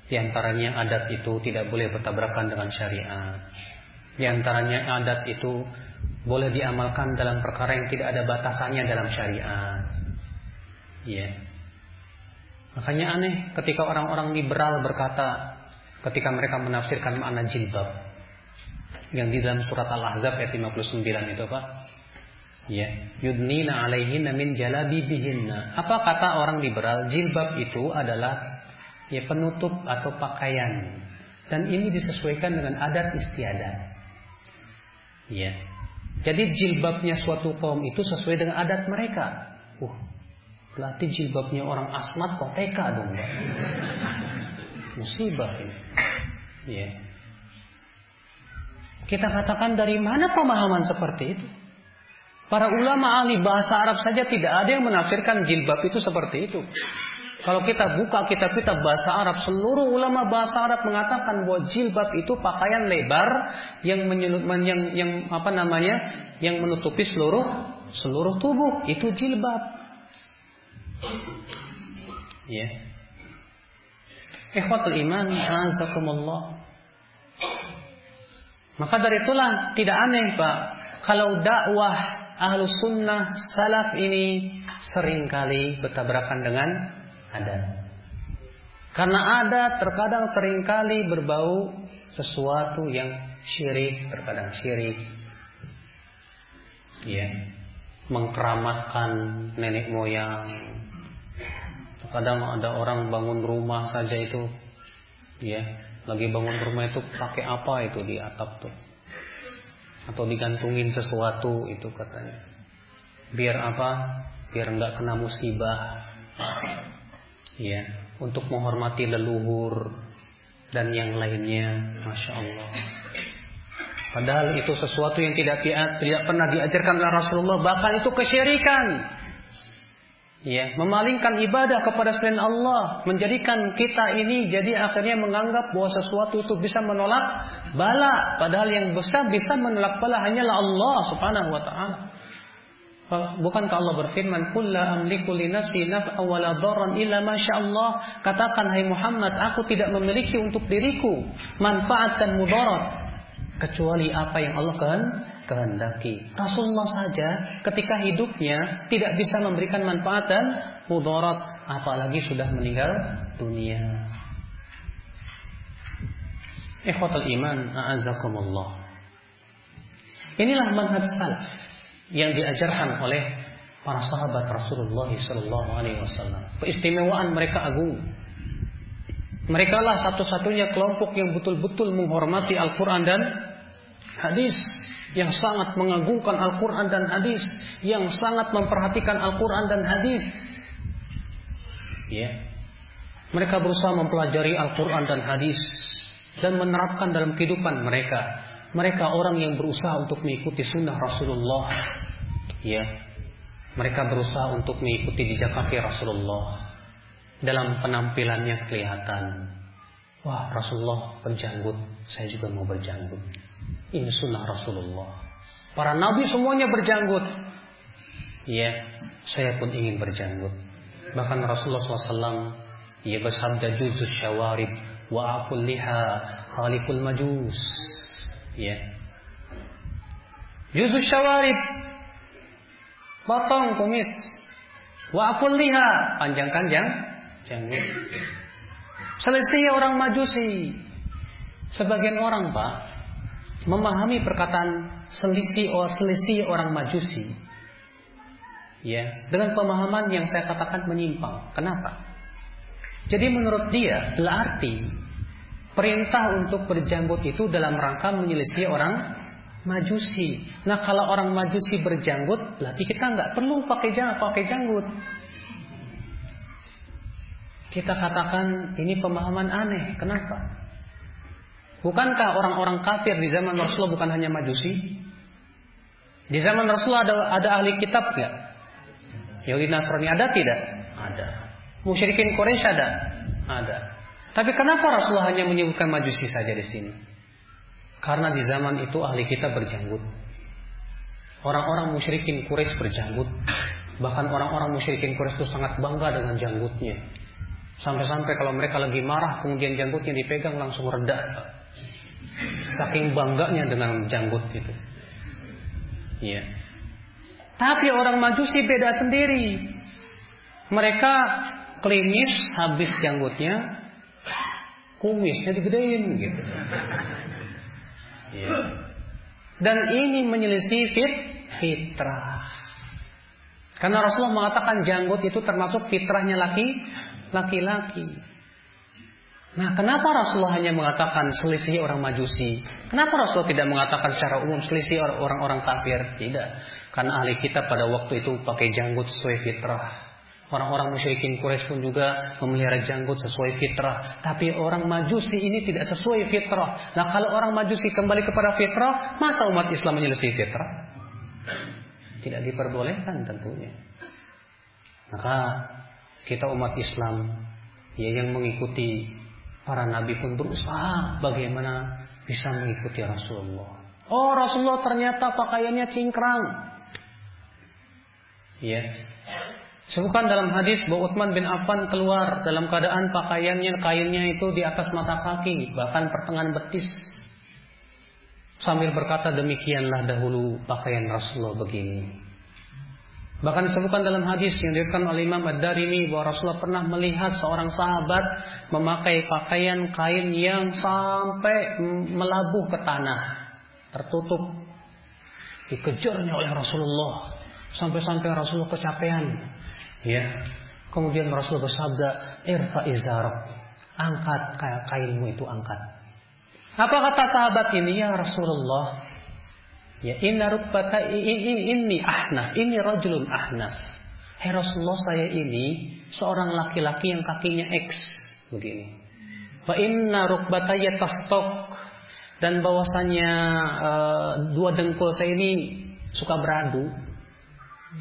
Di antaranya adat itu tidak boleh bertabrakan dengan syariat. Di antaranya adat itu boleh diamalkan dalam perkara yang tidak ada batasannya dalam syariat. Ya. Makanya aneh ketika orang-orang liberal berkata ketika mereka menafsirkan makna jilbab. Yang di dalam surat Al-Ahzab ayat 59 itu Pak ya yudnina alaihinna min jalabibihinna. Apa kata orang liberal? Jilbab itu adalah ya penutup atau pakaian. Dan ini disesuaikan dengan adat istiadat. Ya. Jadi jilbabnya suatu kaum itu sesuai dengan adat mereka. Uh berarti jilbabnya orang asmat kok TK dong. Musibah ini ya kita katakan dari mana pemahaman seperti itu Para ulama ahli bahasa Arab saja tidak ada yang menafsirkan jilbab itu seperti itu. Kalau kita buka kitab-kitab bahasa Arab, seluruh ulama bahasa Arab mengatakan bahwa jilbab itu pakaian lebar yang yang yang apa namanya? yang menutupi seluruh seluruh tubuh, itu jilbab. Ya. Yeah. Ikhwatul iman, azakumullah. Maka dari itulah tidak aneh, Pak, kalau dakwah ahlu sunnah salaf ini sering kali bertabrakan dengan adat. Karena adat terkadang sering kali berbau sesuatu yang syirik, terkadang syirik. Ya, mengkeramatkan nenek moyang. Terkadang ada orang bangun rumah saja itu, ya, lagi bangun rumah itu pakai apa itu di atap tuh atau digantungin sesuatu itu katanya. Biar apa? Biar nggak kena musibah. Ya, untuk menghormati leluhur dan yang lainnya, masya Allah. Padahal itu sesuatu yang tidak tidak pernah diajarkan oleh Rasulullah, bahkan itu kesyirikan ya memalingkan ibadah kepada selain Allah menjadikan kita ini jadi akhirnya menganggap bahwa sesuatu itu bisa menolak bala. Padahal yang besar bisa menolak bala hanyalah Allah Subhanahu wa taala. Bukankah Allah berfirman, "Qul la amliku li nafsi illa ma Allah." Katakan hai Muhammad, aku tidak memiliki untuk diriku manfaat dan mudarat kecuali apa yang Allah kehendaki. Rasulullah saja ketika hidupnya tidak bisa memberikan manfaat dan mudarat, apalagi sudah meninggal dunia. Ikhwatul iman, a'azakumullah. Inilah manhaj salaf yang diajarkan oleh para sahabat Rasulullah sallallahu alaihi wasallam. Keistimewaan mereka agung. Mereka lah satu-satunya kelompok yang betul-betul menghormati Al-Quran dan hadis. Yang sangat mengagungkan Al-Quran dan hadis. Yang sangat memperhatikan Al-Quran dan hadis. Ya. Mereka berusaha mempelajari Al-Quran dan hadis. Dan menerapkan dalam kehidupan mereka. Mereka orang yang berusaha untuk mengikuti sunnah Rasulullah. Ya. Mereka berusaha untuk mengikuti jejak kaki Rasulullah dalam penampilannya kelihatan. Wah Rasulullah berjanggut, saya juga mau berjanggut. Ini sunnah Rasulullah. Para nabi semuanya berjanggut. Ya, saya pun ingin berjanggut. Bahkan Rasulullah SAW ia bersabda juzus syawarib wa aful liha khaliful majus. Ya. Juzus syawarib potong kumis. Wa aful liha panjangkan jang Jangan. Selesai orang majusi. Sebagian orang pak memahami perkataan selisih oh selisih orang majusi. Ya, dengan pemahaman yang saya katakan menyimpang. Kenapa? Jadi menurut dia berarti perintah untuk berjanggut itu dalam rangka menyelisih orang majusi. Nah kalau orang majusi berjanggut, berarti kita nggak perlu pakai janggut, pakai janggut. Kita katakan ini pemahaman aneh. Kenapa? Bukankah orang-orang kafir di zaman Rasulullah bukan hanya majusi? Di zaman Rasulullah ada, ada ahli kitab nggak? Yahudi Nasrani ada tidak? Ada. Musyrikin Quraisy ada? Ada. Tapi kenapa Rasulullah hanya menyebutkan majusi saja di sini? Karena di zaman itu ahli kitab berjanggut. Orang-orang musyrikin Quraisy berjanggut. Bahkan orang-orang musyrikin Quraisy itu sangat bangga dengan janggutnya. Sampai-sampai kalau mereka lagi marah kemudian janggutnya dipegang langsung reda. Saking bangganya dengan janggut itu. Iya. Tapi orang Majusi beda sendiri. Mereka klinis habis janggutnya, kumisnya digedein gitu. Iya. Dan ini menyelisih fit fitrah. Karena Rasulullah mengatakan janggut itu termasuk fitrahnya laki laki-laki. Nah, kenapa Rasulullah hanya mengatakan selisih orang Majusi? Kenapa Rasulullah tidak mengatakan secara umum selisih orang-orang kafir? Tidak. Karena ahli kita pada waktu itu pakai janggut sesuai fitrah. Orang-orang musyrikin Quraisy pun juga memelihara janggut sesuai fitrah. Tapi orang Majusi ini tidak sesuai fitrah. Nah, kalau orang Majusi kembali kepada fitrah, masa umat Islam menyelisih fitrah? Tidak diperbolehkan tentunya. Maka kita umat Islam ya yang mengikuti para nabi pun berusaha bagaimana bisa mengikuti Rasulullah. Oh Rasulullah ternyata pakaiannya cingkrang. Ya. Sebutkan dalam hadis bahwa Utsman bin Affan keluar dalam keadaan pakaiannya kainnya itu di atas mata kaki, bahkan pertengahan betis. Sambil berkata demikianlah dahulu pakaian Rasulullah begini. Bahkan disebutkan dalam hadis yang diriwayatkan oleh Imam Ad-Darimi bahwa Rasulullah pernah melihat seorang sahabat memakai pakaian kain yang sampai melabuh ke tanah, tertutup. Dikejarnya oleh Rasulullah sampai-sampai Rasulullah kecapean. Ya. Kemudian Rasulullah bersabda, "Irfa izarak." Angkat kainmu itu angkat. Apa kata sahabat ini? Ya Rasulullah, Ya, inna rukbata ini ahnaf, ini rajulun ahnaf. Hai Rasulullah saya ini seorang laki-laki yang kakinya X begini. Wa inna rukbataya tastok dan bahwasanya uh, dua dengkul saya ini suka beradu.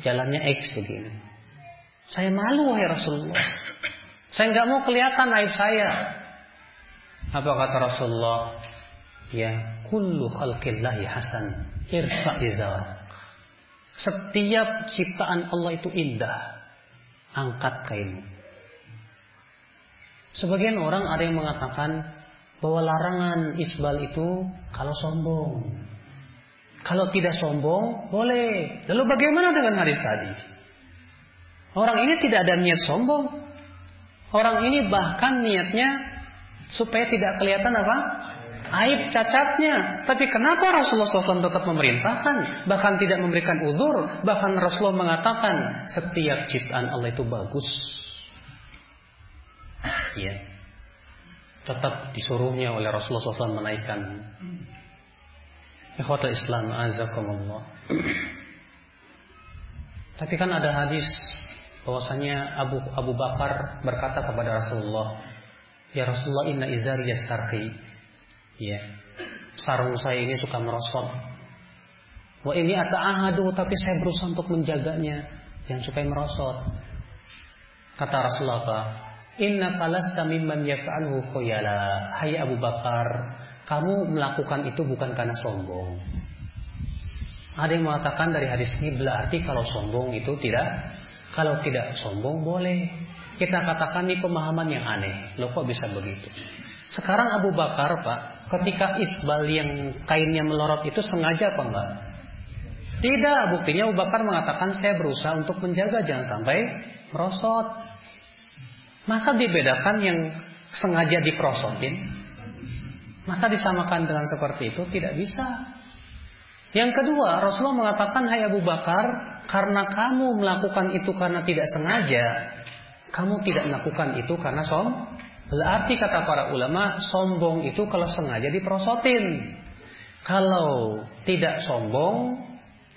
Jalannya X begini. Saya malu hai Rasulullah. Saya nggak mau kelihatan aib saya. Apa kata Rasulullah? Ya, kullu khalqillahi hasan irfa izarak. Setiap ciptaan Allah itu indah. Angkat kainmu. Sebagian orang ada yang mengatakan bahwa larangan isbal itu kalau sombong. Kalau tidak sombong, boleh. Lalu bagaimana dengan hadis tadi? Orang ini tidak ada niat sombong. Orang ini bahkan niatnya supaya tidak kelihatan apa? Aib cacatnya. Tapi kenapa Rasulullah SAW tetap memerintahkan? Bahkan tidak memberikan uzur. Bahkan Rasulullah mengatakan setiap ciptaan Allah itu bagus. Ya. Tetap disuruhnya oleh Rasulullah SAW menaikkan. Ikhwata Islam azakumullah. Tapi kan ada hadis bahwasanya Abu Abu Bakar berkata kepada Rasulullah, "Ya Rasulullah, inna izari yastarhi." Ya. Sarung saya ini suka merosot. Wah ini ata'ahadu tapi saya berusaha untuk menjaganya jangan supaya merosot. Kata Rasulullah? Inna falasta mimman yaf'alhu khuyala. Hai Abu Bakar, kamu melakukan itu bukan karena sombong. Ada yang mengatakan dari hadis ini berarti kalau sombong itu tidak kalau tidak sombong boleh. Kita katakan ini pemahaman yang aneh. Loh kok bisa begitu? Sekarang Abu Bakar Pak, ketika isbal yang kainnya melorot itu sengaja apa enggak? Tidak, buktinya Abu Bakar mengatakan saya berusaha untuk menjaga jangan sampai merosot. Masa dibedakan yang sengaja diprosotin? Masa disamakan dengan seperti itu? Tidak bisa. Yang kedua, Rasulullah mengatakan, Hai Abu Bakar, karena kamu melakukan itu karena tidak sengaja, kamu tidak melakukan itu karena som. Berarti kata para ulama, sombong itu kalau sengaja diprosotin. Kalau tidak sombong,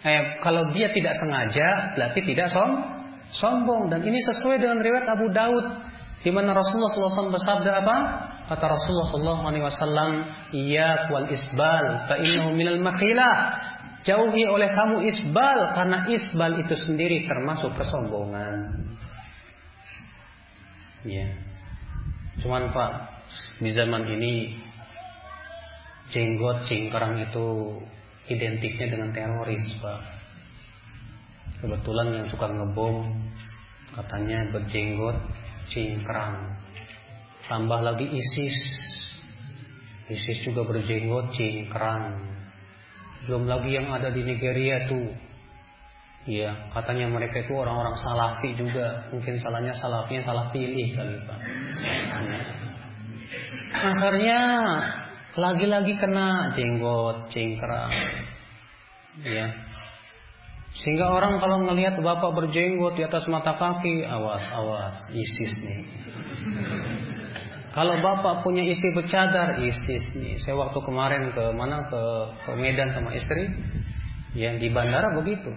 eh, kalau dia tidak sengaja, berarti tidak som, sombong. Dan ini sesuai dengan riwayat Abu Daud di mana Rasulullah SAW bersabda apa? Kata Rasulullah SAW, Iya wal isbal, fa innahu minal makhilah. Jauhi oleh kamu isbal, karena isbal itu sendiri termasuk kesombongan. Ya. Cuman Pak, di zaman ini jenggot cingkrang itu identiknya dengan teroris Pak. Kebetulan yang suka ngebom katanya berjenggot cingkrang. Tambah lagi ISIS. ISIS juga berjenggot cingkrang. Belum lagi yang ada di Nigeria tuh. Ya, katanya mereka itu orang-orang salafi juga. Mungkin salahnya salafinya salah pilih kali Pak. Ya. Akhirnya lagi-lagi kena jenggot, cingkrang. Ya, sehingga orang kalau ngelihat bapak berjenggot di atas mata kaki, awas, awas, ISIS nih. Kalau bapak punya istri bercadar, ISIS nih. Saya waktu kemarin ke mana ke, ke Medan sama istri, yang di bandara begitu.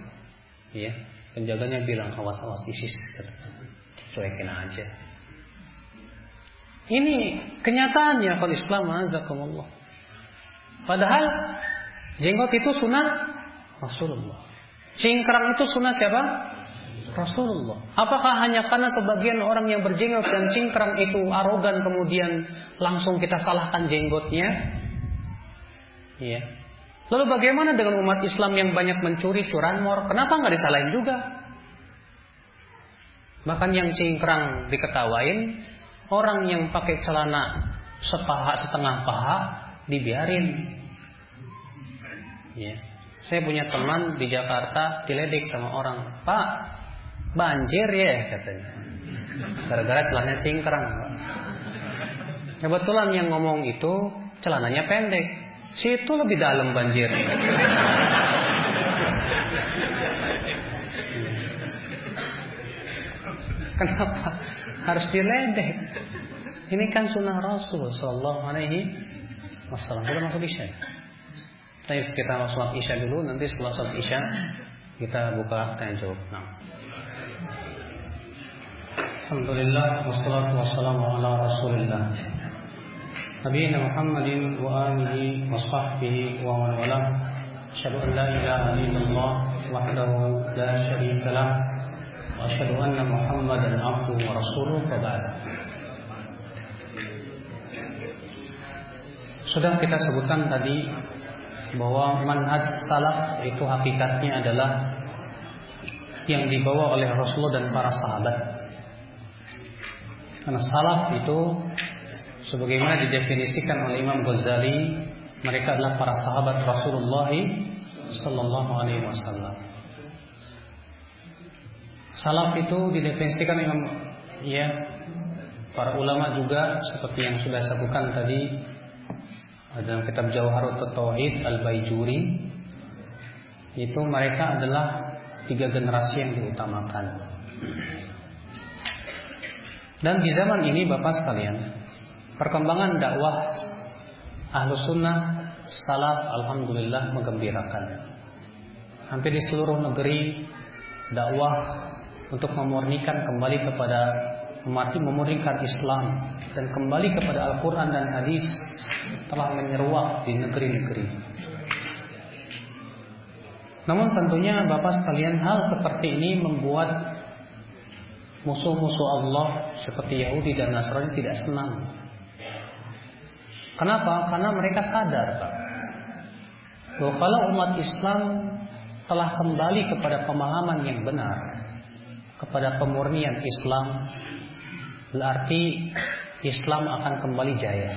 Ya, penjaganya bilang awas, awas ISIS. Cuekin aja. Ini kenyataannya kalau Islam azakumullah. Padahal jenggot itu sunnah Rasulullah. Cingkrang itu sunnah siapa? Rasulullah. Apakah hanya karena sebagian orang yang berjenggot dan cingkrang itu arogan kemudian langsung kita salahkan jenggotnya? Iya. Lalu bagaimana dengan umat Islam yang banyak mencuri curanmor? Kenapa nggak disalahin juga? Bahkan yang cingkrang diketawain, orang yang pakai celana sepaha setengah paha dibiarin. Ya. Saya punya teman di Jakarta diledek sama orang, Pak, banjir ya katanya. Gara-gara celananya cingkrang. Kebetulan yang ngomong itu celananya pendek. Situ lebih dalam banjir. Kenapa harus diledek? Ini kan sunnah Rasul Sallallahu Alaihi Wasallam. Sudah masuk isya. Baik, kita sholat isya dulu. Nanti setelah sholat isya kita buka tanya jawab. Nah. Alhamdulillah wassalatu wassalamu ala Rasulillah. Nabiina Muhammadin wa alihi wa sahbihi wa man wala. Asyhadu an la ilaha illallah wahdahu la syarika lah. Wa asyhadu anna Muhammadan abduhu wa rasuluh wa ba'd. Sudah kita sebutkan tadi bahwa manhaj salaf itu hakikatnya adalah yang dibawa oleh Rasulullah dan para sahabat. Karena salaf itu sebagaimana didefinisikan oleh Imam Ghazali, mereka adalah para sahabat Rasulullah sallallahu alaihi wasallam. Salaf itu didefinisikan Imam ya para ulama juga seperti yang sudah saya sebutkan tadi dalam kitab Jawharut Tauhid Al-Baijuri itu mereka adalah tiga generasi yang diutamakan. Dan di zaman ini Bapak sekalian, perkembangan dakwah Ahlus Sunnah Salaf Alhamdulillah menggembirakan. Hampir di seluruh negeri dakwah untuk memurnikan kembali kepada mati memurnikan Islam dan kembali kepada Al-Quran dan Hadis telah menyeruak di negeri-negeri. Namun tentunya Bapak sekalian hal seperti ini membuat musuh-musuh Allah seperti Yahudi dan Nasrani tidak senang. Kenapa? Karena mereka sadar bahwa kalau umat Islam telah kembali kepada pemahaman yang benar, kepada pemurnian Islam, berarti Islam akan kembali jaya.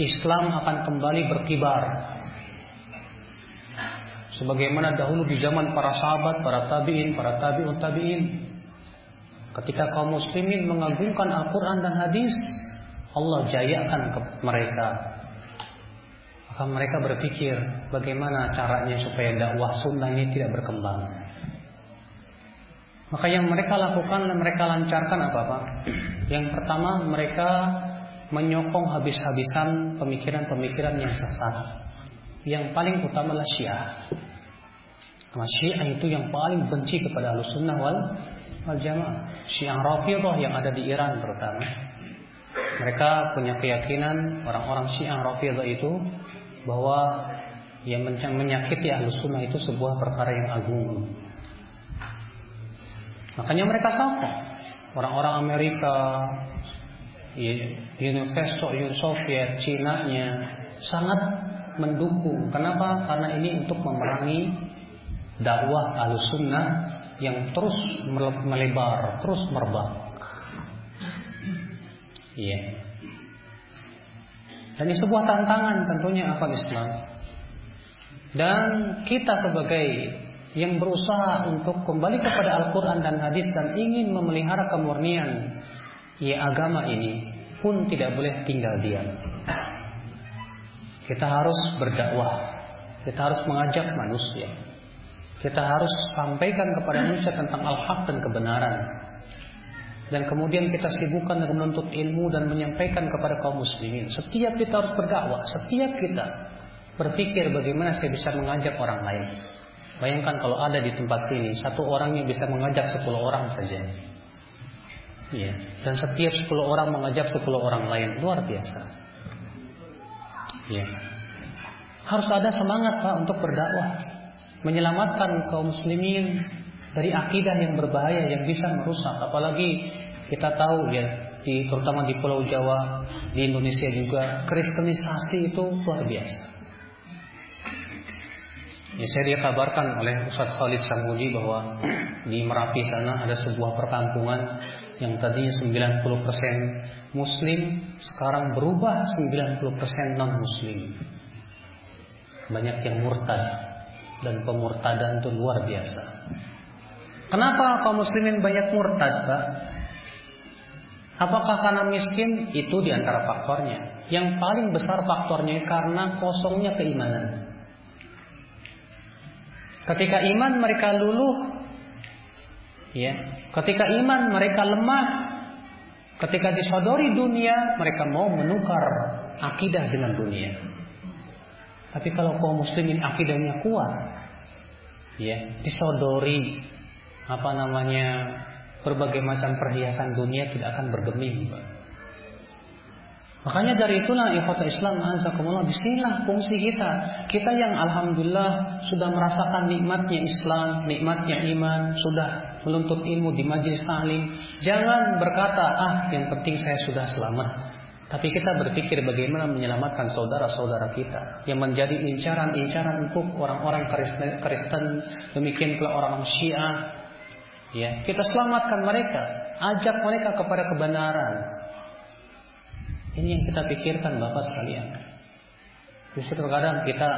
Islam akan kembali berkibar. Sebagaimana dahulu di zaman para sahabat, para tabi'in, para tabi'un tabi'in. Ketika kaum muslimin mengagungkan Al-Quran dan hadis, Allah jayakan ke mereka. Maka mereka berpikir bagaimana caranya supaya dakwah sunnah ini tidak berkembang. Maka yang mereka lakukan dan mereka lancarkan apa Pak? Yang pertama mereka menyokong habis-habisan pemikiran-pemikiran yang sesat. Yang paling utama adalah Syiah. Nah, Syiah itu yang paling benci kepada Ahlussunnah wal wal Jamaah. Syiah Rafidhah yang ada di Iran terutama. Mereka punya keyakinan orang-orang Syiah Rafidhah itu bahwa yang menyakiti Ahlussunnah itu sebuah perkara yang agung. Makanya mereka sokong orang-orang Amerika, Universitas Uni Soviet, Cina-nya sangat mendukung. Kenapa? Karena ini untuk memerangi dakwah al-sunnah yang terus melebar, terus merebak. Iya. Dan ini sebuah tantangan tentunya akal Islam. Dan kita sebagai yang berusaha untuk kembali kepada Al-Quran dan hadis dan ingin memelihara kemurnian ya agama ini pun tidak boleh tinggal diam. Kita harus berdakwah, kita harus mengajak manusia, kita harus sampaikan kepada manusia tentang al-haq dan kebenaran. Dan kemudian kita sibukkan dengan menuntut ilmu dan menyampaikan kepada kaum muslimin. Setiap kita harus berdakwah, setiap kita berpikir bagaimana saya bisa mengajak orang lain. Bayangkan kalau ada di tempat sini satu orang yang bisa mengajak sepuluh orang saja. Ya. Dan setiap sepuluh orang mengajak sepuluh orang lain luar biasa. Ya. Harus ada semangat Pak untuk berdakwah, menyelamatkan kaum muslimin dari akidah yang berbahaya yang bisa merusak. Apalagi kita tahu ya di terutama di Pulau Jawa, di Indonesia juga kristenisasi itu luar biasa. Ya, saya dikabarkan oleh Ustaz Khalid Samudi bahwa di Merapi sana ada sebuah perkampungan yang tadinya 90% muslim sekarang berubah 90% non muslim. Banyak yang murtad dan pemurtadan itu luar biasa. Kenapa kaum muslimin banyak murtad, Pak? Apakah karena miskin? Itu di antara faktornya. Yang paling besar faktornya karena kosongnya keimanan. Ketika iman mereka luluh, ya, ketika iman mereka lemah, ketika disodori dunia, mereka mau menukar akidah dengan dunia. Tapi kalau kaum muslimin akidahnya kuat, ya, disodori apa namanya berbagai macam perhiasan dunia tidak akan bergeming. Makanya dari itulah ikhwata Islam azakumullah di sinilah fungsi kita. Kita yang alhamdulillah sudah merasakan nikmatnya Islam, nikmatnya iman, sudah menuntut ilmu di majelis ta'lim, jangan berkata, "Ah, yang penting saya sudah selamat." Tapi kita berpikir bagaimana menyelamatkan saudara-saudara kita yang menjadi incaran-incaran untuk orang-orang Kristen, demikian pula orang-orang Syiah. Ya, kita selamatkan mereka, ajak mereka kepada kebenaran, ini yang kita pikirkan Bapak sekalian. Justru terkadang kita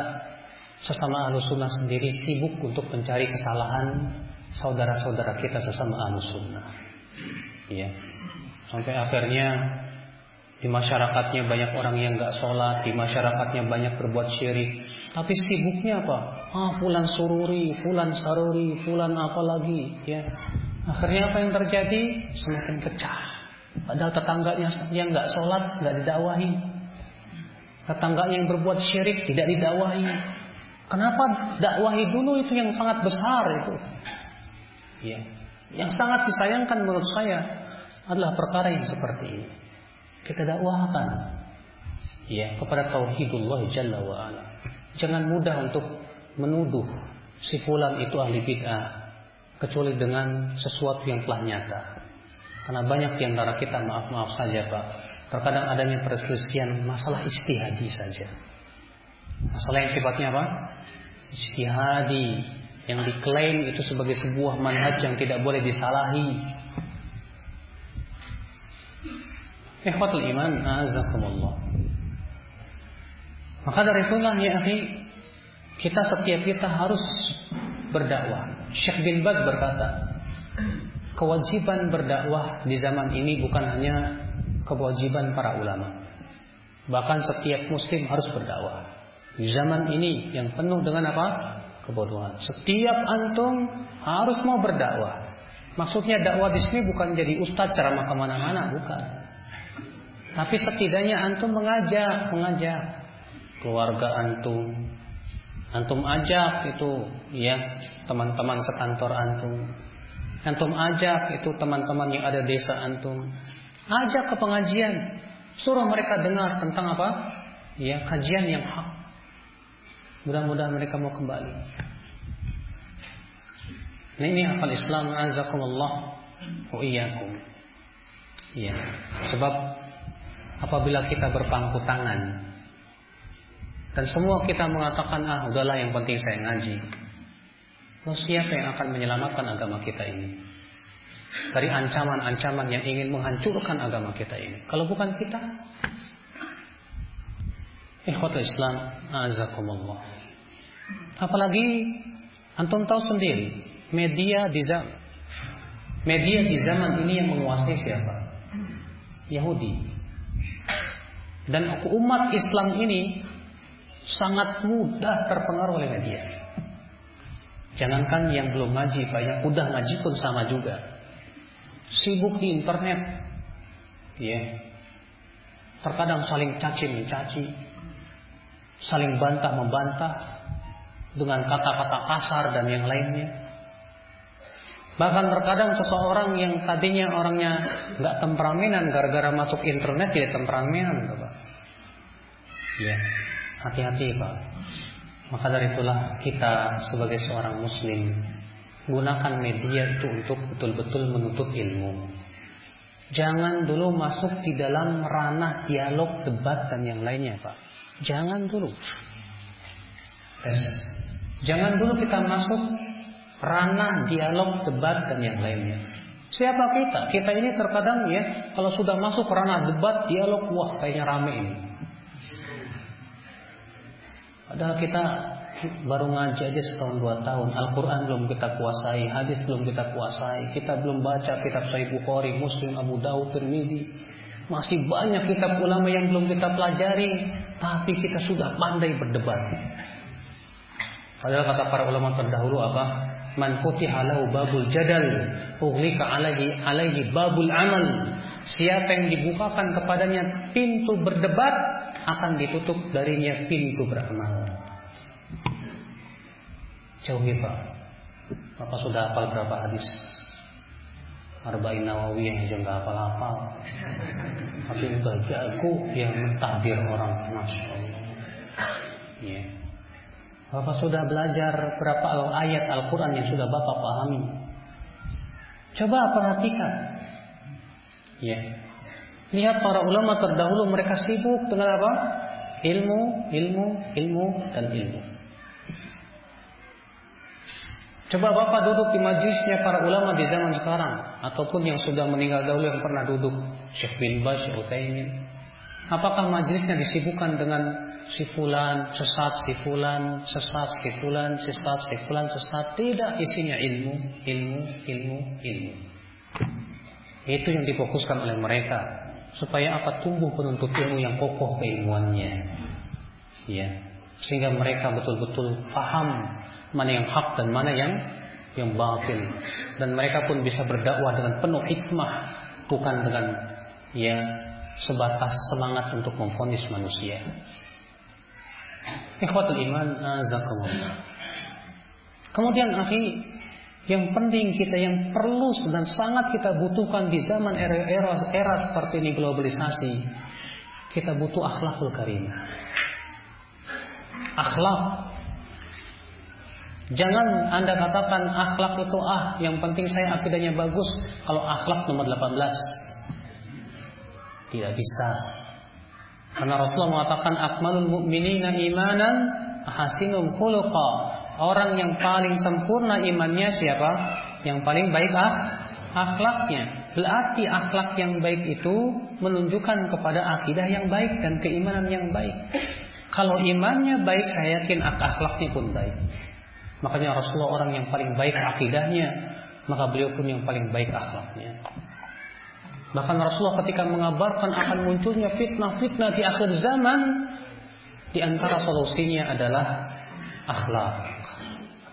sesama ahlu sendiri sibuk untuk mencari kesalahan saudara-saudara kita sesama ahlu sunnah. Ya. Sampai akhirnya di masyarakatnya banyak orang yang nggak sholat, di masyarakatnya banyak berbuat syirik. Tapi sibuknya apa? Ah, fulan sururi, fulan saruri, fulan apa lagi, ya. Akhirnya apa yang terjadi? Semakin pecah. Padahal tetangganya yang nggak sholat nggak didakwahi. Tetangganya yang berbuat syirik tidak didakwahi. Kenapa dakwahi dulu itu yang sangat besar itu? Ya. Yang sangat disayangkan menurut saya adalah perkara yang seperti ini. Kita dakwahkan ya kepada tauhidullah jalla wa ala. Jangan mudah untuk menuduh si fulan itu ahli bid'ah kecuali dengan sesuatu yang telah nyata. Karena banyak di antara kita maaf-maaf saja Pak, terkadang adanya perselisihan masalah istihadi saja. Masalah yang sifatnya apa? Istihadi yang diklaim itu sebagai sebuah manhaj yang tidak boleh disalahi. Ikhwatul iman, azakumullah. Maka dari itulah ya akhi, kita setiap kita harus berdakwah. Syekh bin Baz berkata, kewajiban berdakwah di zaman ini bukan hanya kewajiban para ulama. Bahkan setiap muslim harus berdakwah. Di zaman ini yang penuh dengan apa? Kebodohan. Setiap antum harus mau berdakwah. Maksudnya dakwah di sini bukan jadi ustadz ceramah ke mana-mana, bukan. Tapi setidaknya antum mengajak, mengajak keluarga antum. Antum ajak itu ya teman-teman sekantor antum. Antum ajak itu teman-teman yang ada desa antum. Ajak ke pengajian. Suruh mereka dengar tentang apa? Ya, kajian yang hak. Mudah-mudahan mereka mau kembali. Nah, ini akal Islam azakumullah wa iyyakum. Ya, sebab apabila kita berpangku tangan dan semua kita mengatakan ah udahlah yang penting saya ngaji. Lalu siapa yang akan menyelamatkan agama kita ini? Dari ancaman-ancaman yang ingin menghancurkan agama kita ini. Kalau bukan kita, Ikhwatul Islam, azakumullah. Apalagi antum tahu sendiri, media di zaman media di zaman ini yang menguasai siapa? Yahudi. Dan umat Islam ini sangat mudah terpengaruh oleh media. Jangankan yang belum ngaji, banyak udah ngaji pun sama juga. Sibuk di internet. Ya. Terkadang saling caci mencaci, saling bantah membantah dengan kata-kata kasar dan yang lainnya. Bahkan terkadang seseorang yang tadinya orangnya nggak temperamenan gara-gara masuk internet jadi temperamenan, Pak. Ya, hati-hati Pak. Maka dari itulah kita sebagai seorang Muslim gunakan media itu untuk betul-betul menuntut ilmu. Jangan dulu masuk di dalam ranah dialog, debat dan yang lainnya, Pak. Jangan dulu. Jangan dulu kita masuk ranah dialog, debat dan yang lainnya. Siapa kita? Kita ini terkadang ya kalau sudah masuk ranah debat, dialog, wah kayaknya rame ini. Padahal kita baru ngaji aja setahun dua tahun. Al-Quran belum kita kuasai, hadis belum kita kuasai, kita belum baca kitab Sahih Bukhari, Muslim, Abu Dawud, Tirmizi. Masih banyak kitab ulama yang belum kita pelajari, tapi kita sudah pandai berdebat. Padahal kata para ulama terdahulu apa? man futiha lahu babul jadal ughliqa alaihi alaihi babul amal siapa yang dibukakan kepadanya pintu berdebat akan ditutup darinya pintu beramal jauhi Pak Bapak sudah hafal berapa hadis Arba'in Nawawiyah yang nggak hafal-hafal Tapi jago yang mentahdir orang Masya yeah. Bapak sudah belajar berapa ayat Al-Quran yang sudah Bapak pahami. Coba perhatikan. Ya. Lihat para ulama terdahulu mereka sibuk dengan apa? Ilmu, ilmu, ilmu, dan ilmu. Coba Bapak duduk di majlisnya para ulama di zaman sekarang ataupun yang sudah meninggal dahulu yang pernah duduk Syekh bin Baz, Syekh Utsaimin. Apakah majlisnya disibukkan dengan si fulan sesat, si fulan sesat, si fulan sesat, si fulan sesat. Tidak isinya ilmu, ilmu, ilmu, ilmu. Itu yang difokuskan oleh mereka supaya apa tumbuh penuntut ilmu yang kokoh keilmuannya. Ya. Sehingga mereka betul-betul paham mana yang hak dan mana yang yang batil dan mereka pun bisa berdakwah dengan penuh hikmah bukan dengan ya sebatas semangat untuk memfonis manusia. Ikhwatul iman azakumullah. Kemudian akhi yang penting kita yang perlu dan sangat kita butuhkan di zaman era, era, era seperti ini globalisasi, kita butuh akhlakul karimah. Akhlak Jangan Anda katakan akhlak itu ah, yang penting saya akidahnya bagus kalau akhlak nomor 18. Tidak bisa. Karena Rasulullah mengatakan akmalul mu'minina imanan hasinum khuluqa. Orang yang paling sempurna imannya siapa? Yang paling baik ah, akhlaknya. Berarti akhlak yang baik itu menunjukkan kepada akidah yang baik dan keimanan yang baik. Kalau imannya baik, saya yakin akhlaknya pun baik. Makanya Rasulullah orang yang paling baik akidahnya, maka beliau pun yang paling baik akhlaknya. Bahkan Rasulullah ketika mengabarkan akan munculnya fitnah-fitnah di akhir zaman, di antara solusinya adalah akhlak.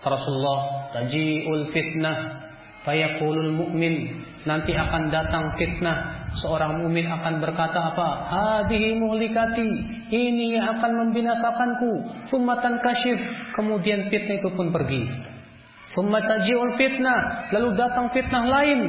Rasulullah, taji'ul fitnah, fayaqulul mu'min, nanti akan datang fitnah, seorang mukmin akan berkata apa? Hadihi muhlikati, ini yang akan membinasakanku. Summatan kasyif, kemudian fitnah itu pun pergi. Summatajiul fitnah, lalu datang fitnah lain.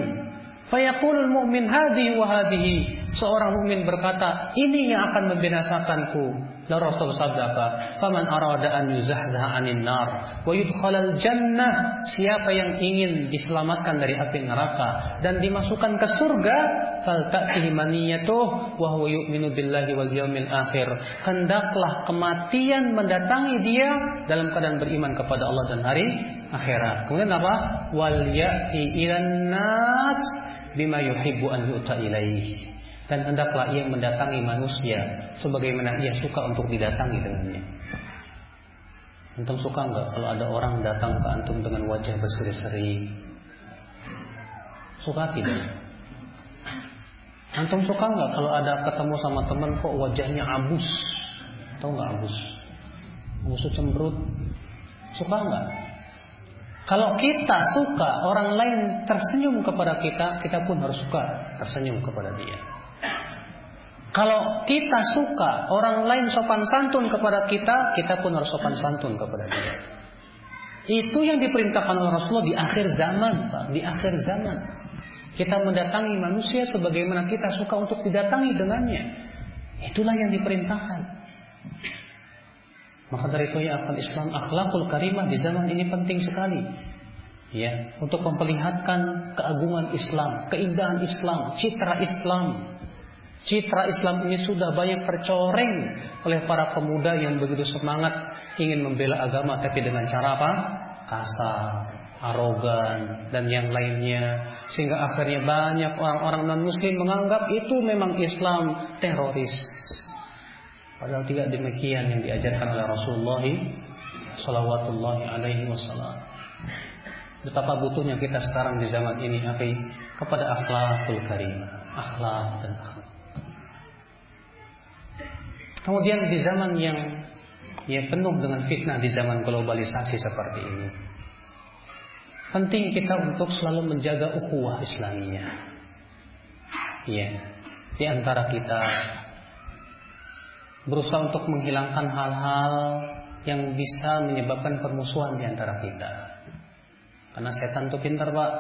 Fayaqulul mu'min hadihi wa hadihi. Seorang mukmin berkata, ini yang akan membinasakanku. Lalu Rasul bersabda apa? Faman arada an yuzahzaha anin nar wa yudkhalal jannah. Siapa yang ingin diselamatkan dari api neraka dan dimasukkan ke surga, falta'tihi maniyatuh wa huwa yu'minu billahi wal yawmil akhir. Hendaklah kematian mendatangi dia dalam keadaan beriman kepada Allah dan hari akhirat. Kemudian apa? Wal ya'ti ilan nas bima yuhibbu an yu'ta ilaihi dan hendaklah ia mendatangi manusia sebagaimana ia suka untuk didatangi dengannya. Antum suka nggak kalau ada orang datang ke antum dengan wajah berseri-seri? Suka tidak? Antum suka nggak kalau ada ketemu sama teman kok wajahnya abus? Tahu nggak abus? Musuh cemberut. Suka nggak? Kalau kita suka orang lain tersenyum kepada kita, kita pun harus suka tersenyum kepada dia. Kalau kita suka orang lain sopan santun kepada kita, kita pun harus sopan santun kepada dia. Itu yang diperintahkan oleh Rasulullah di akhir zaman, Pak, di akhir zaman. Kita mendatangi manusia sebagaimana kita suka untuk didatangi dengannya. Itulah yang diperintahkan. Maka dari itu ya akan Islam akhlakul karimah di zaman ini penting sekali. Ya, untuk memperlihatkan keagungan Islam, keindahan Islam, citra Islam, Citra Islam ini sudah banyak tercoreng oleh para pemuda yang begitu semangat ingin membela agama tapi dengan cara apa? Kasar, arogan dan yang lainnya sehingga akhirnya banyak orang-orang non muslim menganggap itu memang Islam teroris. Padahal tidak demikian yang diajarkan oleh Rasulullah sallallahu alaihi wasallam. Betapa butuhnya kita sekarang di zaman ini akhi kepada akhlakul karimah, akhlak dan akhlak. Kemudian di zaman yang ya penuh dengan fitnah di zaman globalisasi seperti ini. Penting kita untuk selalu menjaga ukhuwah Islamiyah. Ya, di antara kita berusaha untuk menghilangkan hal-hal yang bisa menyebabkan permusuhan di antara kita. Karena setan itu pintar, Pak.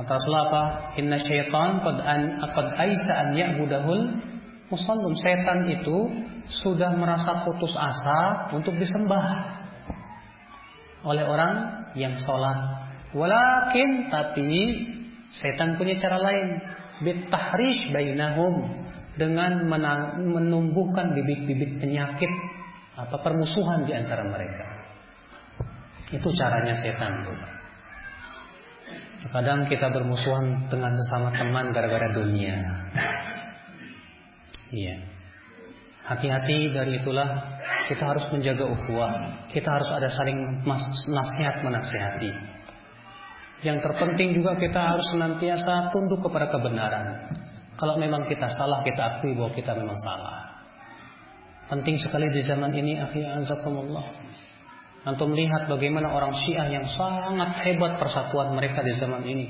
Kata Rasulullah? Inna syaitan qad an qad aisa an ya'budahul musallun setan itu sudah merasa putus asa untuk disembah oleh orang yang sholat. Walakin tapi setan punya cara lain. Bitahrish bainahum dengan menumbuhkan bibit-bibit penyakit apa permusuhan di antara mereka. Itu caranya setan. Kadang kita bermusuhan dengan sesama teman gara-gara dunia. Iya. Hati-hati dari itulah kita harus menjaga ukhuwah. Kita harus ada saling nasihat menasihati. Yang terpenting juga kita harus senantiasa tunduk kepada kebenaran. Kalau memang kita salah, kita akui bahwa kita memang salah. Penting sekali di zaman ini, akhi anzakumullah. Antum melihat bagaimana orang Syiah yang sangat hebat persatuan mereka di zaman ini.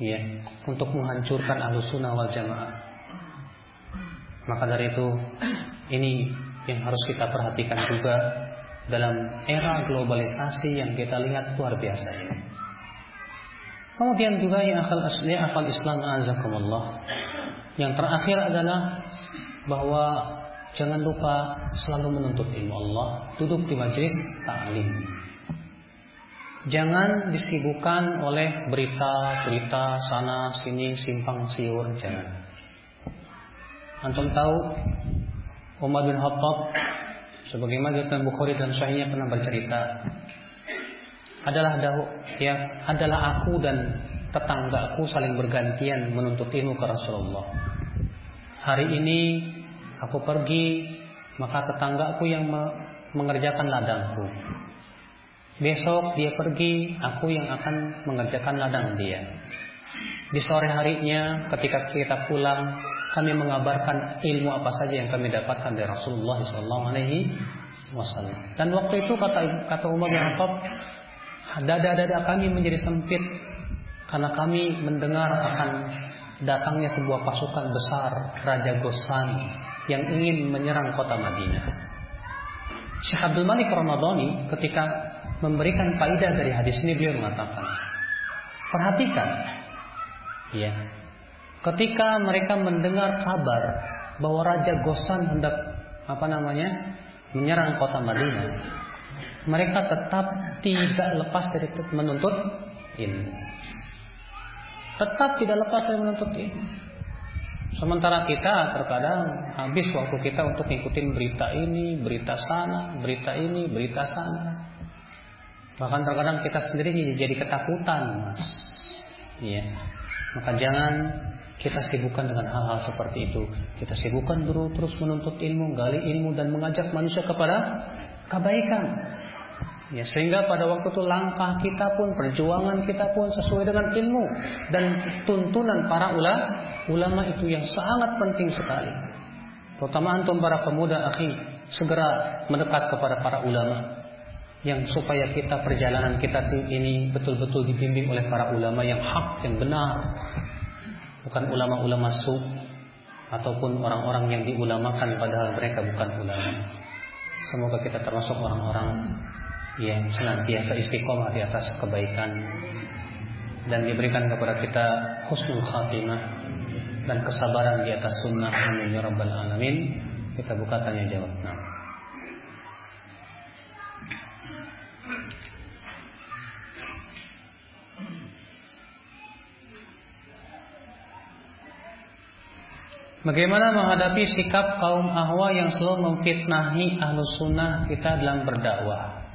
Ya, untuk menghancurkan Ahlus Sunnah wal Jamaah. Maka dari itu, ini yang harus kita perhatikan juga dalam era globalisasi yang kita lihat luar biasa ini. Kemudian juga yang akal asli akal Islam azakumullah. Yang terakhir adalah bahwa jangan lupa selalu menuntut ilmu Allah, duduk di majelis ta'lim. Jangan disibukkan oleh berita-berita sana sini simpang siur, jangan. Antum tahu Umar bin Khattab sebagaimana dalam Bukhari dan Sahihnya pernah bercerita adalah dahu ya adalah aku dan tetanggaku saling bergantian menuntut ilmu ke Rasulullah. Hari ini aku pergi, maka tetanggaku yang mengerjakan ladangku. Besok dia pergi, aku yang akan mengerjakan ladang dia. Di sore harinya ketika kita pulang, kami mengabarkan ilmu apa saja yang kami dapatkan dari Rasulullah SAW. Dan waktu itu kata kata Umar bin Khattab, Dada-dada kami menjadi sempit karena kami mendengar akan datangnya sebuah pasukan besar Raja Ghassan yang ingin menyerang kota Madinah. Syekh Abdul Malik Ramadhani ketika memberikan faidah dari hadis ini beliau mengatakan, perhatikan, ya, ketika mereka mendengar kabar bahwa Raja Ghassan hendak apa namanya menyerang kota Madinah, mereka tetap tidak lepas dari menuntut ilmu. Tetap tidak lepas dari menuntut ilmu. Sementara kita terkadang habis waktu kita untuk ngikutin berita ini, berita sana, berita ini, berita sana. Bahkan terkadang kita sendiri jadi ketakutan, Mas. Iya. Maka jangan kita sibukkan dengan hal-hal seperti itu. Kita sibukkan dulu terus menuntut ilmu, gali ilmu dan mengajak manusia kepada kebaikan. Ya, sehingga pada waktu itu langkah kita pun, perjuangan kita pun sesuai dengan ilmu dan tuntunan para ulama, ulama itu yang sangat penting sekali. Terutama antum para pemuda, akhi, segera mendekat kepada para ulama yang supaya kita perjalanan kita ini betul-betul dibimbing oleh para ulama yang hak, yang benar. Bukan ulama-ulama su ataupun orang-orang yang diulamakan padahal mereka bukan ulama. Semoga kita termasuk orang-orang yang senantiasa istiqomah di atas kebaikan dan diberikan kepada kita husnul khatimah dan kesabaran di atas sunnah amin ya rabbal alamin kita buka tanya jawab nah. Bagaimana menghadapi sikap kaum ahwa yang selalu memfitnahi ahlu sunnah kita dalam berdakwah?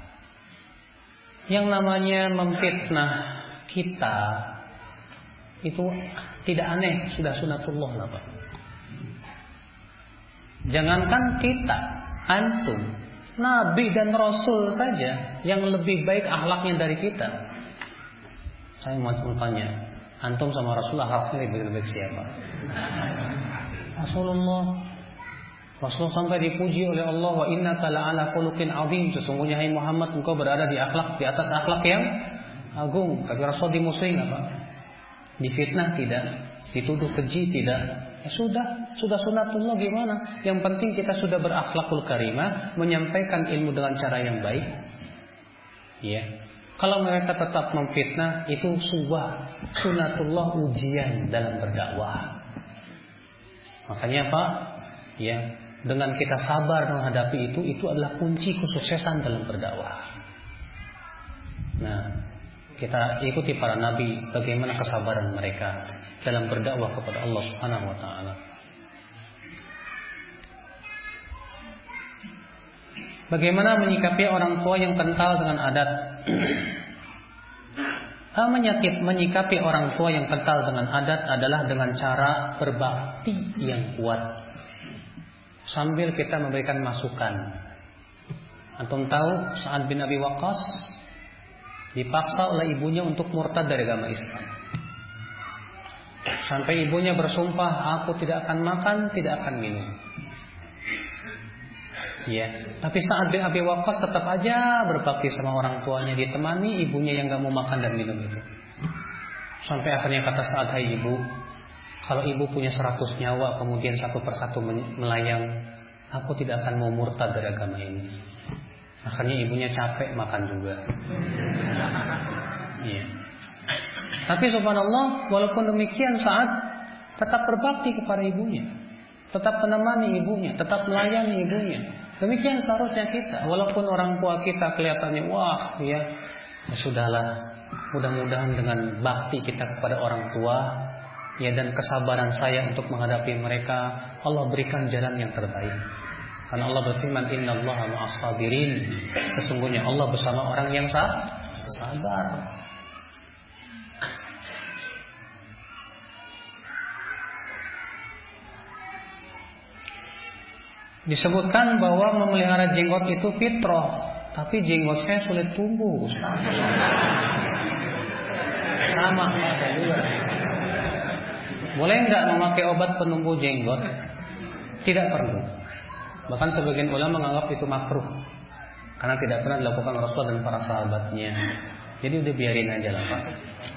Yang namanya memfitnah kita itu tidak aneh, sudah sunatullah lah Pak. Jangankan kita, antum, nabi dan rasul saja yang lebih baik akhlaknya dari kita. Saya mau tanya, antum sama rasul akhlaknya lebih baik siapa? Rasulullah. Rasulullah sampai dipuji oleh Allah wa inna ala khuluqin azim. Sesungguhnya hai Muhammad engkau berada di akhlak di atas akhlak yang agung. Tapi Rasul dimusuhi apa? Difitnah tidak dituduh keji tidak. Ya sudah sudah sunatullah gimana? Yang penting kita sudah berakhlakul karimah menyampaikan ilmu dengan cara yang baik. Ya. Kalau mereka tetap memfitnah itu sebuah sunatullah ujian dalam berdakwah makanya apa ya dengan kita sabar menghadapi itu itu adalah kunci kesuksesan dalam berdakwah. Nah, kita ikuti para nabi bagaimana kesabaran mereka dalam berdakwah kepada Allah Subhanahu wa taala. Bagaimana menyikapi orang tua yang kental dengan adat? Menyakit menyikapi orang tua yang kental dengan adat adalah dengan cara berbakti yang kuat sambil kita memberikan masukan. Antum tahu Sa'ad bin Abi Waqqas Dipaksa oleh ibunya untuk murtad dari agama Islam. Sampai ibunya bersumpah, aku tidak akan makan, tidak akan minum. Ya, tapi saat bin Abi Waqqas tetap aja berbakti sama orang tuanya, ditemani ibunya yang gak mau makan dan minum itu. Sampai akhirnya kata saat hai ibu, kalau ibu punya seratus nyawa kemudian satu persatu melayang, aku tidak akan mau murtad dari agama ini. Akhirnya ibunya capek makan juga. Iya. Tapi subhanallah, walaupun demikian saat tetap berbakti kepada ibunya, tetap menemani ibunya, tetap melayani ibunya. Demikian seharusnya kita. Walaupun orang tua kita kelihatannya wah ya, ya sudahlah. Mudah-mudahan dengan bakti kita kepada orang tua ya dan kesabaran saya untuk menghadapi mereka, Allah berikan jalan yang terbaik. Karena Allah berfirman Inna Allah ma'as-sabirin Sesungguhnya Allah bersama orang yang sabar Disebutkan bahwa memelihara jenggot itu fitrah, tapi jenggot saya sulit tumbuh. Sama saya juga. Boleh nggak memakai obat penumbuh jenggot? Tidak perlu. Bahkan sebagian ulama menganggap itu makruh karena tidak pernah dilakukan Rasul dan para sahabatnya. Jadi udah biarin aja lah pak.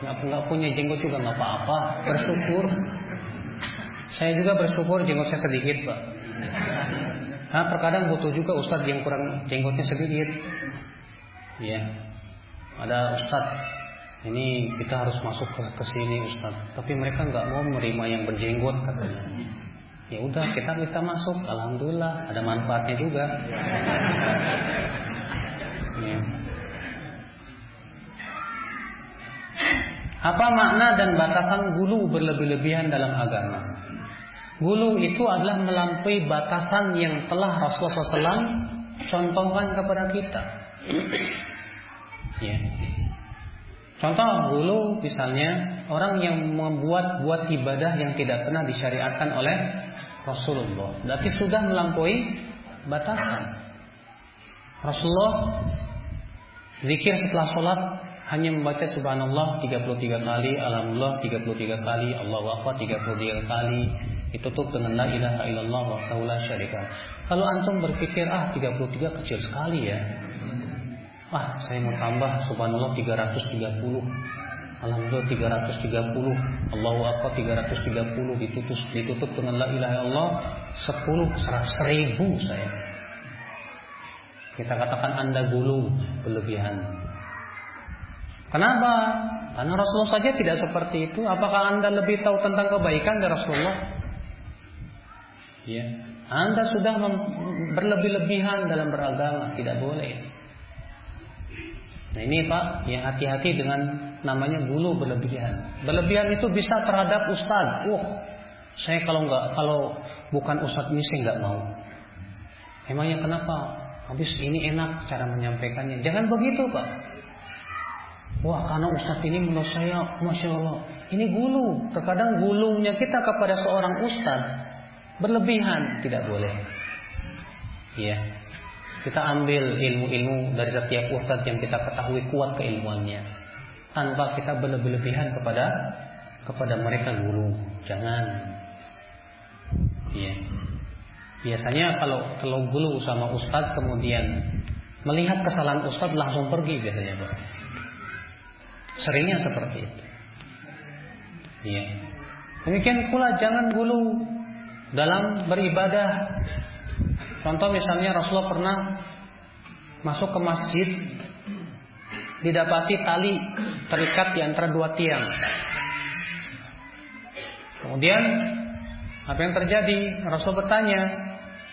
Nggak, nggak punya jenggot juga nggak apa-apa. Bersyukur. Saya juga bersyukur jenggot saya sedikit pak. Nah, terkadang butuh juga ustadz yang kurang jenggotnya sedikit. Ya. Ada ustadz ini kita harus masuk ke, ke sini ustadz. Tapi mereka nggak mau menerima yang berjenggot katanya. Ya udah kita bisa masuk, alhamdulillah ada manfaatnya juga. Ya. Apa makna dan batasan gulu berlebih-lebihan dalam agama? Gulu itu adalah melampaui batasan yang telah Rasulullah SAW contohkan kepada kita. ya. Contoh gulu misalnya orang yang membuat buat ibadah yang tidak pernah disyariatkan oleh Rasulullah. Berarti sudah melampaui batasan. Rasulullah zikir setelah sholat hanya membaca subhanallah 33 kali, alhamdulillah 33 kali, Allahu akbar 33 kali, ditutup dengan la ilaha illallah wa la syarika. Kalau antum berpikir ah 33 kecil sekali ya. Ah, saya mau tambah subhanallah 330. Alhamdulillah 330 Allahu Akbar 330 ditutup ditutup dengan la ilaha illallah 10 seribu saya. Kita katakan anda gulu berlebihan. Kenapa? Karena Rasulullah saja tidak seperti itu. Apakah anda lebih tahu tentang kebaikan dari Rasulullah Ya. Anda sudah berlebih-lebihan dalam beragama, tidak boleh. Nah ini Pak, yang hati-hati dengan namanya bulu berlebihan. Berlebihan itu bisa terhadap ustaz. Uh, saya kalau nggak kalau bukan ustaz ini saya nggak mau. Emangnya kenapa? Habis ini enak cara menyampaikannya. Jangan begitu Pak. Wah karena ustadz ini menurut saya Masya Allah Ini gulu Terkadang gulunya kita kepada seorang ustadz Berlebihan tidak boleh. Ya. Kita ambil ilmu-ilmu dari setiap ustadz yang kita ketahui kuat keilmuannya. Tanpa kita berlebih-lebihan kepada kepada mereka guru. Jangan. Ya. Biasanya kalau kalau guru sama ustadz kemudian melihat kesalahan ustadz langsung pergi biasanya, Pak. Seringnya seperti itu. Ya. Demikian pula jangan gulu dalam beribadah. Contoh misalnya Rasulullah pernah masuk ke masjid didapati tali terikat di antara dua tiang. Kemudian apa yang terjadi? Rasul bertanya,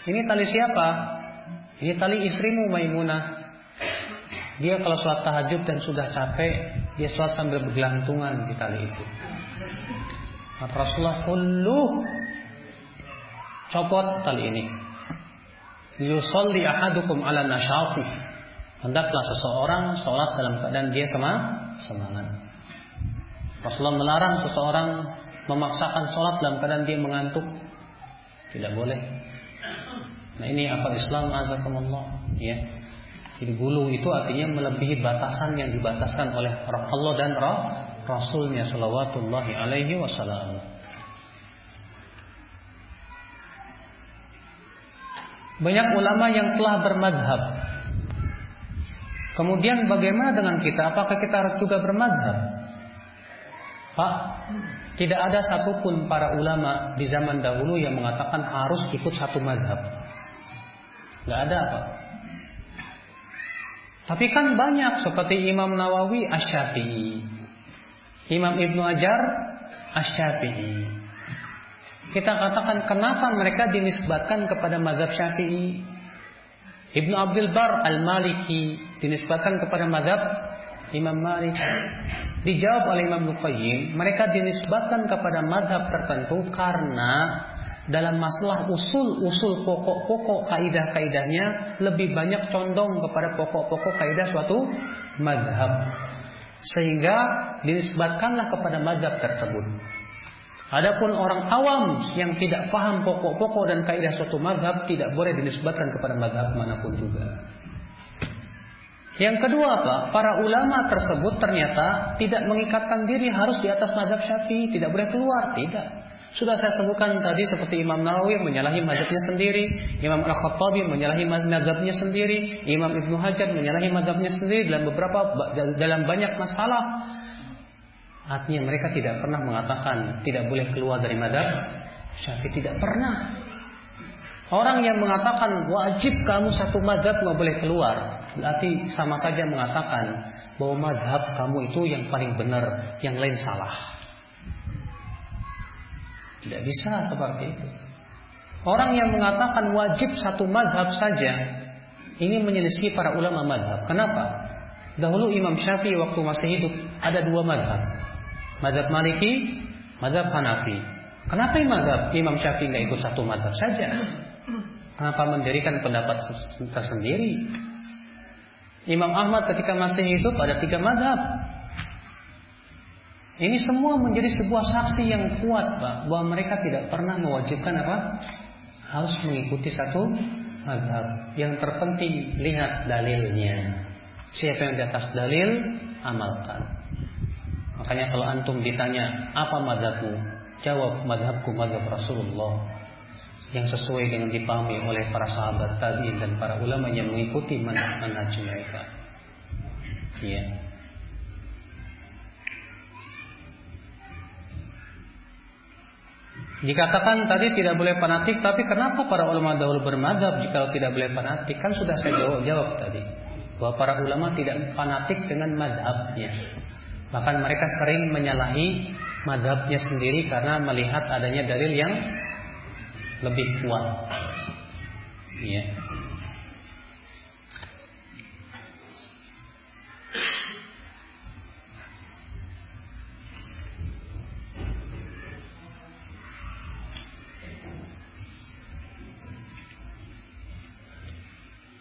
"Ini tali siapa?" "Ini tali istrimu Maimunah." Dia kalau sholat tahajud dan sudah capek, dia sholat sambil bergelantungan di tali itu. Rasulullah Copot tali ini. Yusolli ahadukum ala nasyati. Hendaklah seseorang sholat dalam keadaan dia sama semangat. Rasulullah melarang seseorang memaksakan sholat dalam keadaan dia mengantuk. Tidak boleh. Nah ini apa Islam azakumullah ya. Jadi gulu itu artinya melebihi batasan yang dibataskan oleh Allah dan Rasulnya Shallallahu Alaihi Wasallam. Banyak ulama yang telah bermadhab. Kemudian bagaimana dengan kita? Apakah kita harus juga bermadhab? Pak, tidak ada satupun para ulama di zaman dahulu yang mengatakan harus ikut satu madhab. Gak ada apa. Tapi kan banyak seperti Imam Nawawi Asyafi'i, Imam Ibnu Ajar Asyafi'i. Kita katakan kenapa mereka dinisbatkan kepada mazhab Syafi'i? Ibnu Abdul Bar Al-Maliki dinisbatkan kepada mazhab Imam Malik. Dijawab oleh Imam Nuqayyim, mereka dinisbatkan kepada mazhab tertentu karena dalam masalah usul-usul pokok-pokok kaidah-kaidahnya lebih banyak condong kepada pokok-pokok kaidah suatu madhab sehingga dinisbatkanlah kepada madhab tersebut. Adapun orang awam yang tidak paham pokok-pokok dan kaidah suatu madhab tidak boleh dinisbatkan kepada madhab mana pun juga. Yang kedua apa? Para ulama tersebut ternyata tidak mengikatkan diri harus di atas madhab syafi'i, tidak boleh keluar, tidak. Sudah saya sebutkan tadi seperti Imam Nawawi menyalahi mazhabnya sendiri, Imam Al-Khattabi menyalahi mazhabnya sendiri, Imam Ibnu Hajar menyalahi mazhabnya sendiri dalam beberapa dalam banyak masalah. Artinya mereka tidak pernah mengatakan tidak boleh keluar dari mazhab Syafi'i tidak pernah. Orang yang mengatakan wajib kamu satu mazhab nggak boleh keluar, berarti sama saja mengatakan bahwa mazhab kamu itu yang paling benar, yang lain salah. Tidak bisa seperti itu. Orang yang mengatakan wajib satu madhab saja, ini menyelisih para ulama madhab. Kenapa? Dahulu Imam Syafi'i waktu masih hidup ada dua madhab. Madhab Maliki, madhab Hanafi. Kenapa madhab Imam Syafi'i nggak ikut satu madhab saja? Kenapa mendirikan pendapat tersendiri? Imam Ahmad ketika masih hidup ada tiga madhab. Ini semua menjadi sebuah saksi yang kuat Pak bahwa mereka tidak pernah mewajibkan apa? Harus mengikuti satu madhab. Yang terpenting lihat dalilnya. Siapa yang di atas dalil amalkan. Makanya kalau antum ditanya apa madhabmu, jawab madhabku madhab Rasulullah yang sesuai dengan dipahami oleh para sahabat tabiin dan para ulama yang mengikuti manhaj mereka. Iya. Dikatakan tadi tidak boleh fanatik, tapi kenapa para ulama dahulu bermadhab jika tidak boleh fanatik? Kan sudah saya jawab, jawab tadi bahwa para ulama tidak fanatik dengan madhabnya. Bahkan mereka sering menyalahi madhabnya sendiri karena melihat adanya dalil yang lebih kuat. Ya.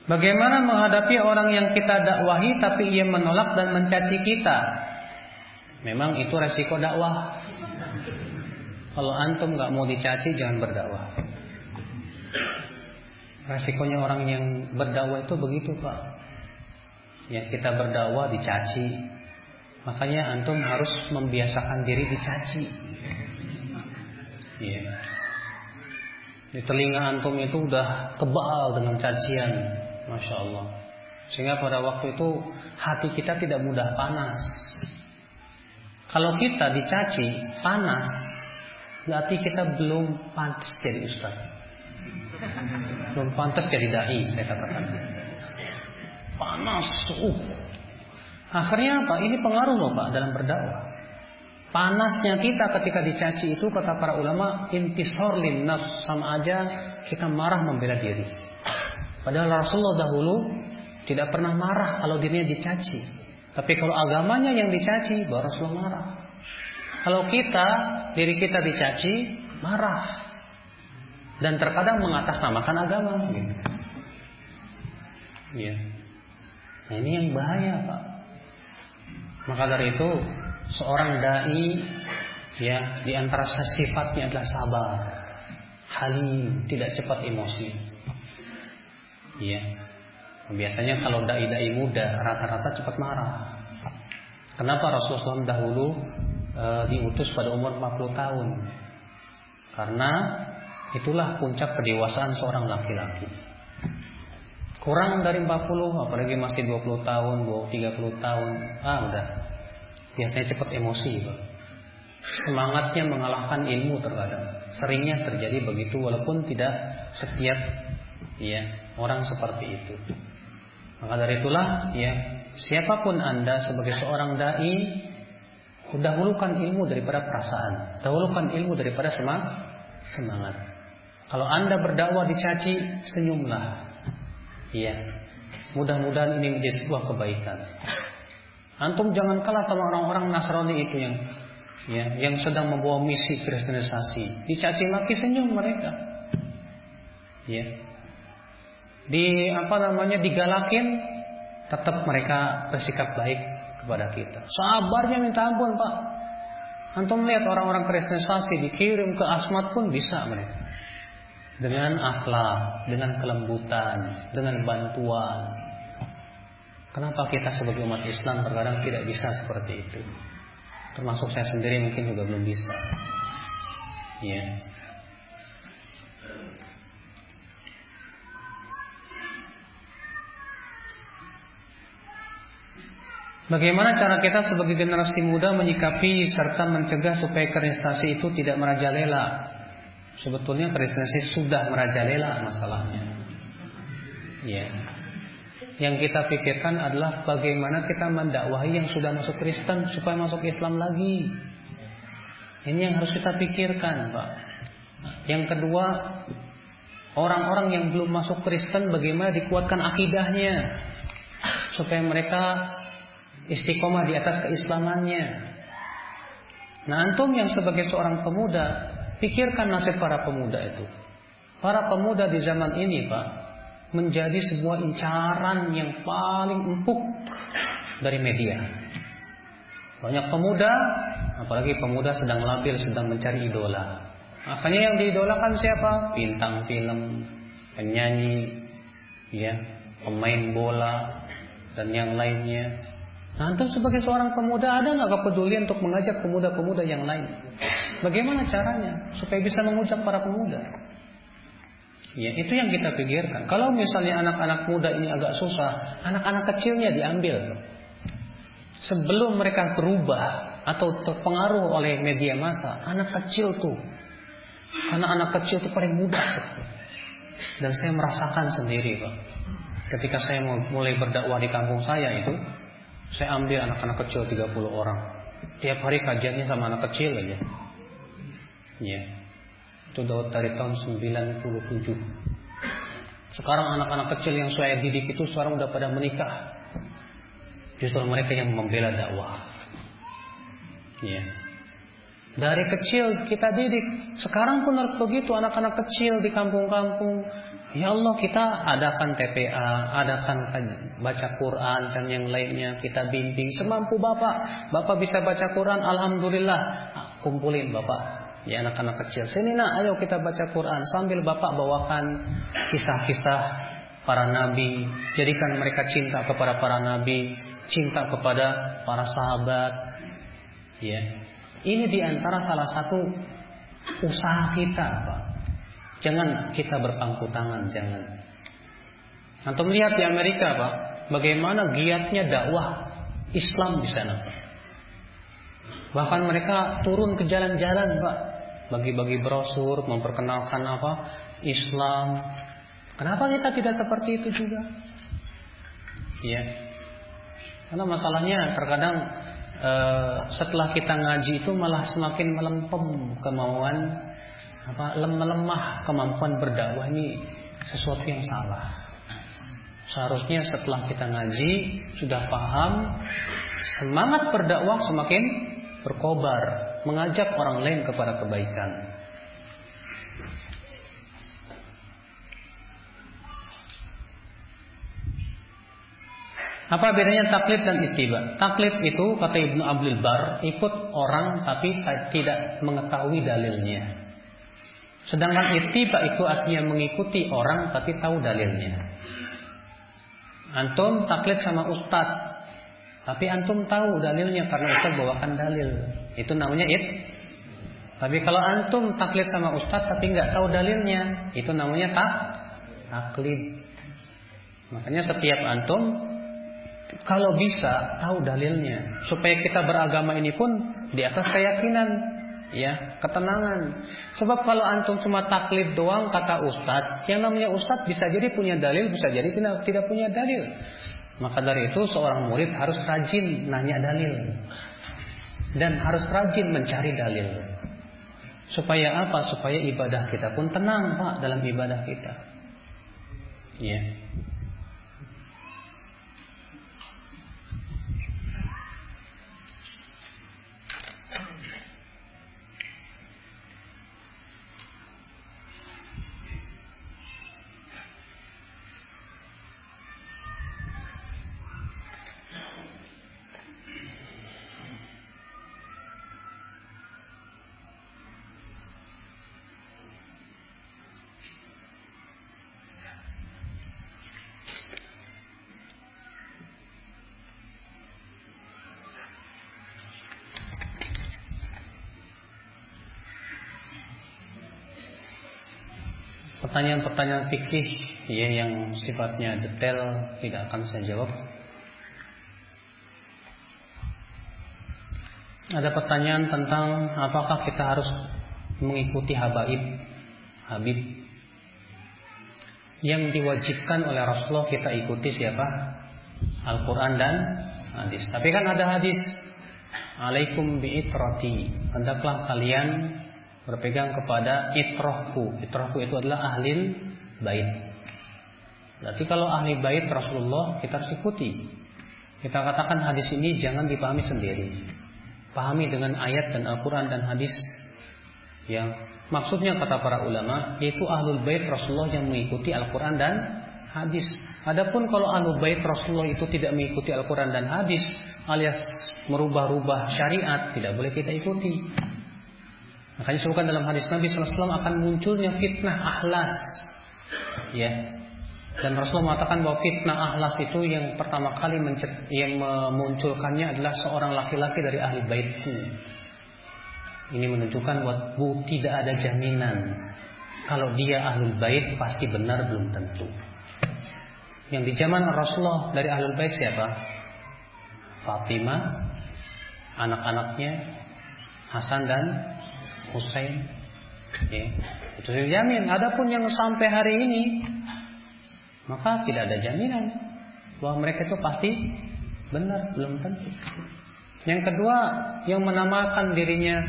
Bagaimana menghadapi orang yang kita dakwahi tapi ia menolak dan mencaci kita? Memang itu resiko dakwah. Kalau antum nggak mau dicaci jangan berdakwah. Resikonya orang yang berdakwah itu begitu pak. Ya kita berdakwah dicaci. Makanya antum harus membiasakan diri dicaci. Ya. Di telinga antum itu udah kebal dengan cacian. Masya Allah Sehingga pada waktu itu hati kita tidak mudah panas Kalau kita dicaci panas Berarti kita belum pantas jadi ustaz Belum pantas jadi da'i saya katakan Panas uh. Akhirnya apa? Ini pengaruh loh Pak dalam berdakwah Panasnya kita ketika dicaci itu kata para ulama intisor linnas sama aja kita marah membela diri. Padahal Rasulullah dahulu tidak pernah marah kalau dirinya dicaci. Tapi kalau agamanya yang dicaci, baru Rasulullah marah. Kalau kita, diri kita dicaci, marah. Dan terkadang mengatasnamakan agama. Gitu. Ya. Nah ini yang bahaya Pak. Maka dari itu seorang dai ya di antara sifatnya adalah sabar, halim, tidak cepat emosi. Ya. Biasanya kalau dai-dai muda rata-rata cepat marah. Kenapa Rasulullah SAW dahulu e, diutus pada umur 40 tahun? Karena itulah puncak kedewasaan seorang laki-laki. Kurang dari 40, apalagi masih 20 tahun, 30 tahun, ah udah. Biasanya cepat emosi, Pak. Semangatnya mengalahkan ilmu terkadang. Seringnya terjadi begitu walaupun tidak setiap ya orang seperti itu. Maka dari itulah ya siapa pun Anda sebagai seorang dai dahulukan ilmu daripada perasaan, dahulukan ilmu daripada semangat. Kalau Anda berdakwah dicaci, senyumlah. Ya. Mudah-mudahan ini menjadi sebuah kebaikan. Antum jangan kalah sama orang-orang Nasrani itu yang ya, yang sedang membawa misi kristenisasi. Dicaci maki senyum mereka. Ya di apa namanya digalakin tetap mereka bersikap baik kepada kita. Sabarnya minta ampun pak. Antum lihat orang-orang kristenisasi dikirim ke asmat pun bisa mereka. Dengan akhlak, dengan kelembutan, dengan bantuan. Kenapa kita sebagai umat Islam terkadang tidak bisa seperti itu? Termasuk saya sendiri mungkin juga belum bisa. Ya. Bagaimana cara kita sebagai generasi muda menyikapi serta mencegah supaya kristenasi itu tidak merajalela? Sebetulnya kristenasi sudah merajalela masalahnya. Ya. Yang kita pikirkan adalah bagaimana kita mendakwahi yang sudah masuk Kristen supaya masuk Islam lagi. Ini yang harus kita pikirkan, Pak. Yang kedua, orang-orang yang belum masuk Kristen bagaimana dikuatkan akidahnya supaya mereka istiqomah di atas keislamannya. Nah, antum yang sebagai seorang pemuda, pikirkan nasib para pemuda itu. Para pemuda di zaman ini, Pak, menjadi sebuah incaran yang paling empuk dari media. Banyak pemuda, apalagi pemuda sedang labil, sedang mencari idola. Makanya yang diidolakan siapa? Bintang film, penyanyi, ya, pemain bola, dan yang lainnya. Nah, antum sebagai seorang pemuda ada nggak kepedulian untuk mengajak pemuda-pemuda yang lain? Bagaimana caranya supaya bisa mengujak para pemuda? Ya, itu yang kita pikirkan. Kalau misalnya anak-anak muda ini agak susah, anak-anak kecilnya diambil. Sebelum mereka berubah atau terpengaruh oleh media massa, anak kecil tuh. Karena anak kecil itu paling mudah. Dan saya merasakan sendiri, Pak. Ketika saya mulai berdakwah di kampung saya itu, saya ambil anak-anak kecil 30 orang. Tiap hari kajiannya sama anak kecil aja. Ya. Itu dari tahun 97. Sekarang anak-anak kecil yang saya didik itu sekarang udah pada menikah. Justru mereka yang membela dakwah. Ya. Dari kecil kita didik. Sekarang pun harus begitu anak-anak kecil di kampung-kampung Ya Allah kita adakan TPA, adakan baca Quran dan yang lainnya kita bimbing semampu Bapak. Bapak bisa baca Quran, Alhamdulillah. Kumpulin Bapak. Ya anak-anak kecil, sini nak, ayo kita baca Quran sambil Bapak bawakan kisah-kisah para nabi, jadikan mereka cinta kepada para nabi, cinta kepada para sahabat. Ya. Ini di antara salah satu usaha kita, Pak Jangan kita berpangku tangan, jangan. Antum lihat di Amerika, Pak, bagaimana giatnya dakwah Islam di sana. Bahkan mereka turun ke jalan-jalan, Pak, bagi-bagi brosur, memperkenalkan apa? Islam. Kenapa kita tidak seperti itu juga? Iya. Karena masalahnya terkadang eh, setelah kita ngaji itu malah semakin melempem kemauan apa lemah kemampuan berdakwah ini sesuatu yang salah. Seharusnya setelah kita ngaji sudah paham semangat berdakwah semakin berkobar, mengajak orang lain kepada kebaikan. Apa bedanya taklid dan ittiba? Taklid itu kata Ibnu Abdul Bar ikut orang tapi tidak mengetahui dalilnya. Sedangkan itiba itu artinya mengikuti orang tapi tahu dalilnya. Antum taklid sama ustad, tapi antum tahu dalilnya karena ustad bawakan dalil. Itu namanya it. Tapi kalau antum taklid sama ustad tapi nggak tahu dalilnya, itu namanya tak taklid. Makanya setiap antum kalau bisa tahu dalilnya supaya kita beragama ini pun di atas keyakinan ya ketenangan. Sebab kalau antum cuma taklid doang kata ustadz yang namanya ustadz bisa jadi punya dalil bisa jadi tidak tidak punya dalil. Maka dari itu seorang murid harus rajin nanya dalil. Dan harus rajin mencari dalil. Supaya apa? Supaya ibadah kita pun tenang pak dalam ibadah kita. Ya pertanyaan-pertanyaan fikih ya yang sifatnya detail tidak akan saya jawab. Ada pertanyaan tentang apakah kita harus mengikuti habaib Habib yang diwajibkan oleh Rasulullah kita ikuti siapa? Al-Quran dan hadis. Tapi kan ada hadis Alaikum bi'itrati Hendaklah kalian berpegang kepada itrohku. Itrohku itu adalah ahli bait. Berarti kalau ahli bait Rasulullah kita harus ikuti. Kita katakan hadis ini jangan dipahami sendiri. Pahami dengan ayat dan Al-Quran dan hadis yang maksudnya kata para ulama yaitu ahlul bait Rasulullah yang mengikuti Al-Quran dan hadis. Adapun kalau ahlul bait Rasulullah itu tidak mengikuti Al-Quran dan hadis alias merubah-rubah syariat tidak boleh kita ikuti. Makanya disebutkan dalam hadis Nabi SAW akan munculnya fitnah ahlas. Ya. Dan Rasulullah mengatakan bahwa fitnah ahlas itu yang pertama kali yang memunculkannya adalah seorang laki-laki dari ahli baitku. Ini menunjukkan bahwa tidak ada jaminan kalau dia ahli bait pasti benar belum tentu. Yang di zaman Rasulullah dari ahli bait siapa? Fatimah, anak-anaknya Hasan dan Husain. Ya. Itu dijamin. Adapun yang sampai hari ini maka tidak ada jaminan bahwa mereka itu pasti benar, belum tentu. Yang kedua, yang menamakan dirinya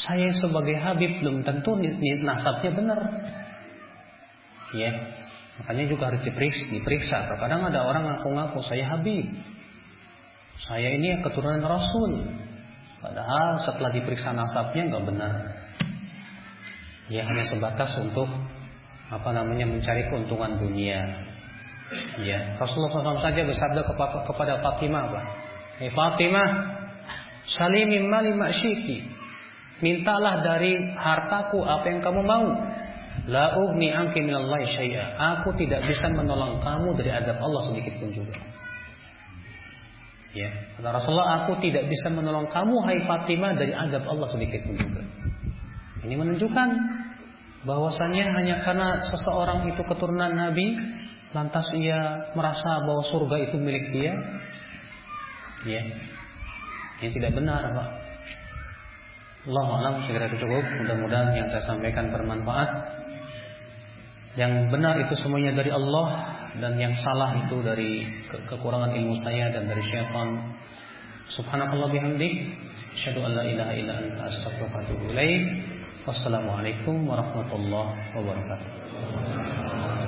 saya sebagai Habib belum tentu nasabnya benar. Ya, makanya juga harus diperiksa. diperiksa. Terkadang ada orang ngaku-ngaku saya Habib, saya ini keturunan Rasul, Padahal setelah diperiksa nasabnya nggak benar. Ya hanya sebatas untuk apa namanya mencari keuntungan dunia. Ya Rasulullah SAW saja bersabda kepada, Fatimah apa? Hei Fatimah, salimi mali masyiti. Mintalah dari hartaku apa yang kamu mau. La ugni anki minallahi. Aku tidak bisa menolong kamu dari adab Allah sedikit pun juga. Ya, kata Rasulullah, aku tidak bisa menolong kamu hai Fatimah dari adab Allah sedikit pun juga. Ini menunjukkan bahwasanya hanya karena seseorang itu keturunan Nabi, lantas ia merasa bahwa surga itu milik dia. Ya. Ini tidak benar, Pak. Allah alam segera cukup. Mudah-mudahan yang saya sampaikan bermanfaat. Yang benar itu semuanya dari Allah dan yang salah itu dari kekurangan ilmu saya dan dari syaitan. Subhanakallah bihamdik, asyhadu an la ilaha illa anta ilaik. Wassalamualaikum warahmatullahi wabarakatuh.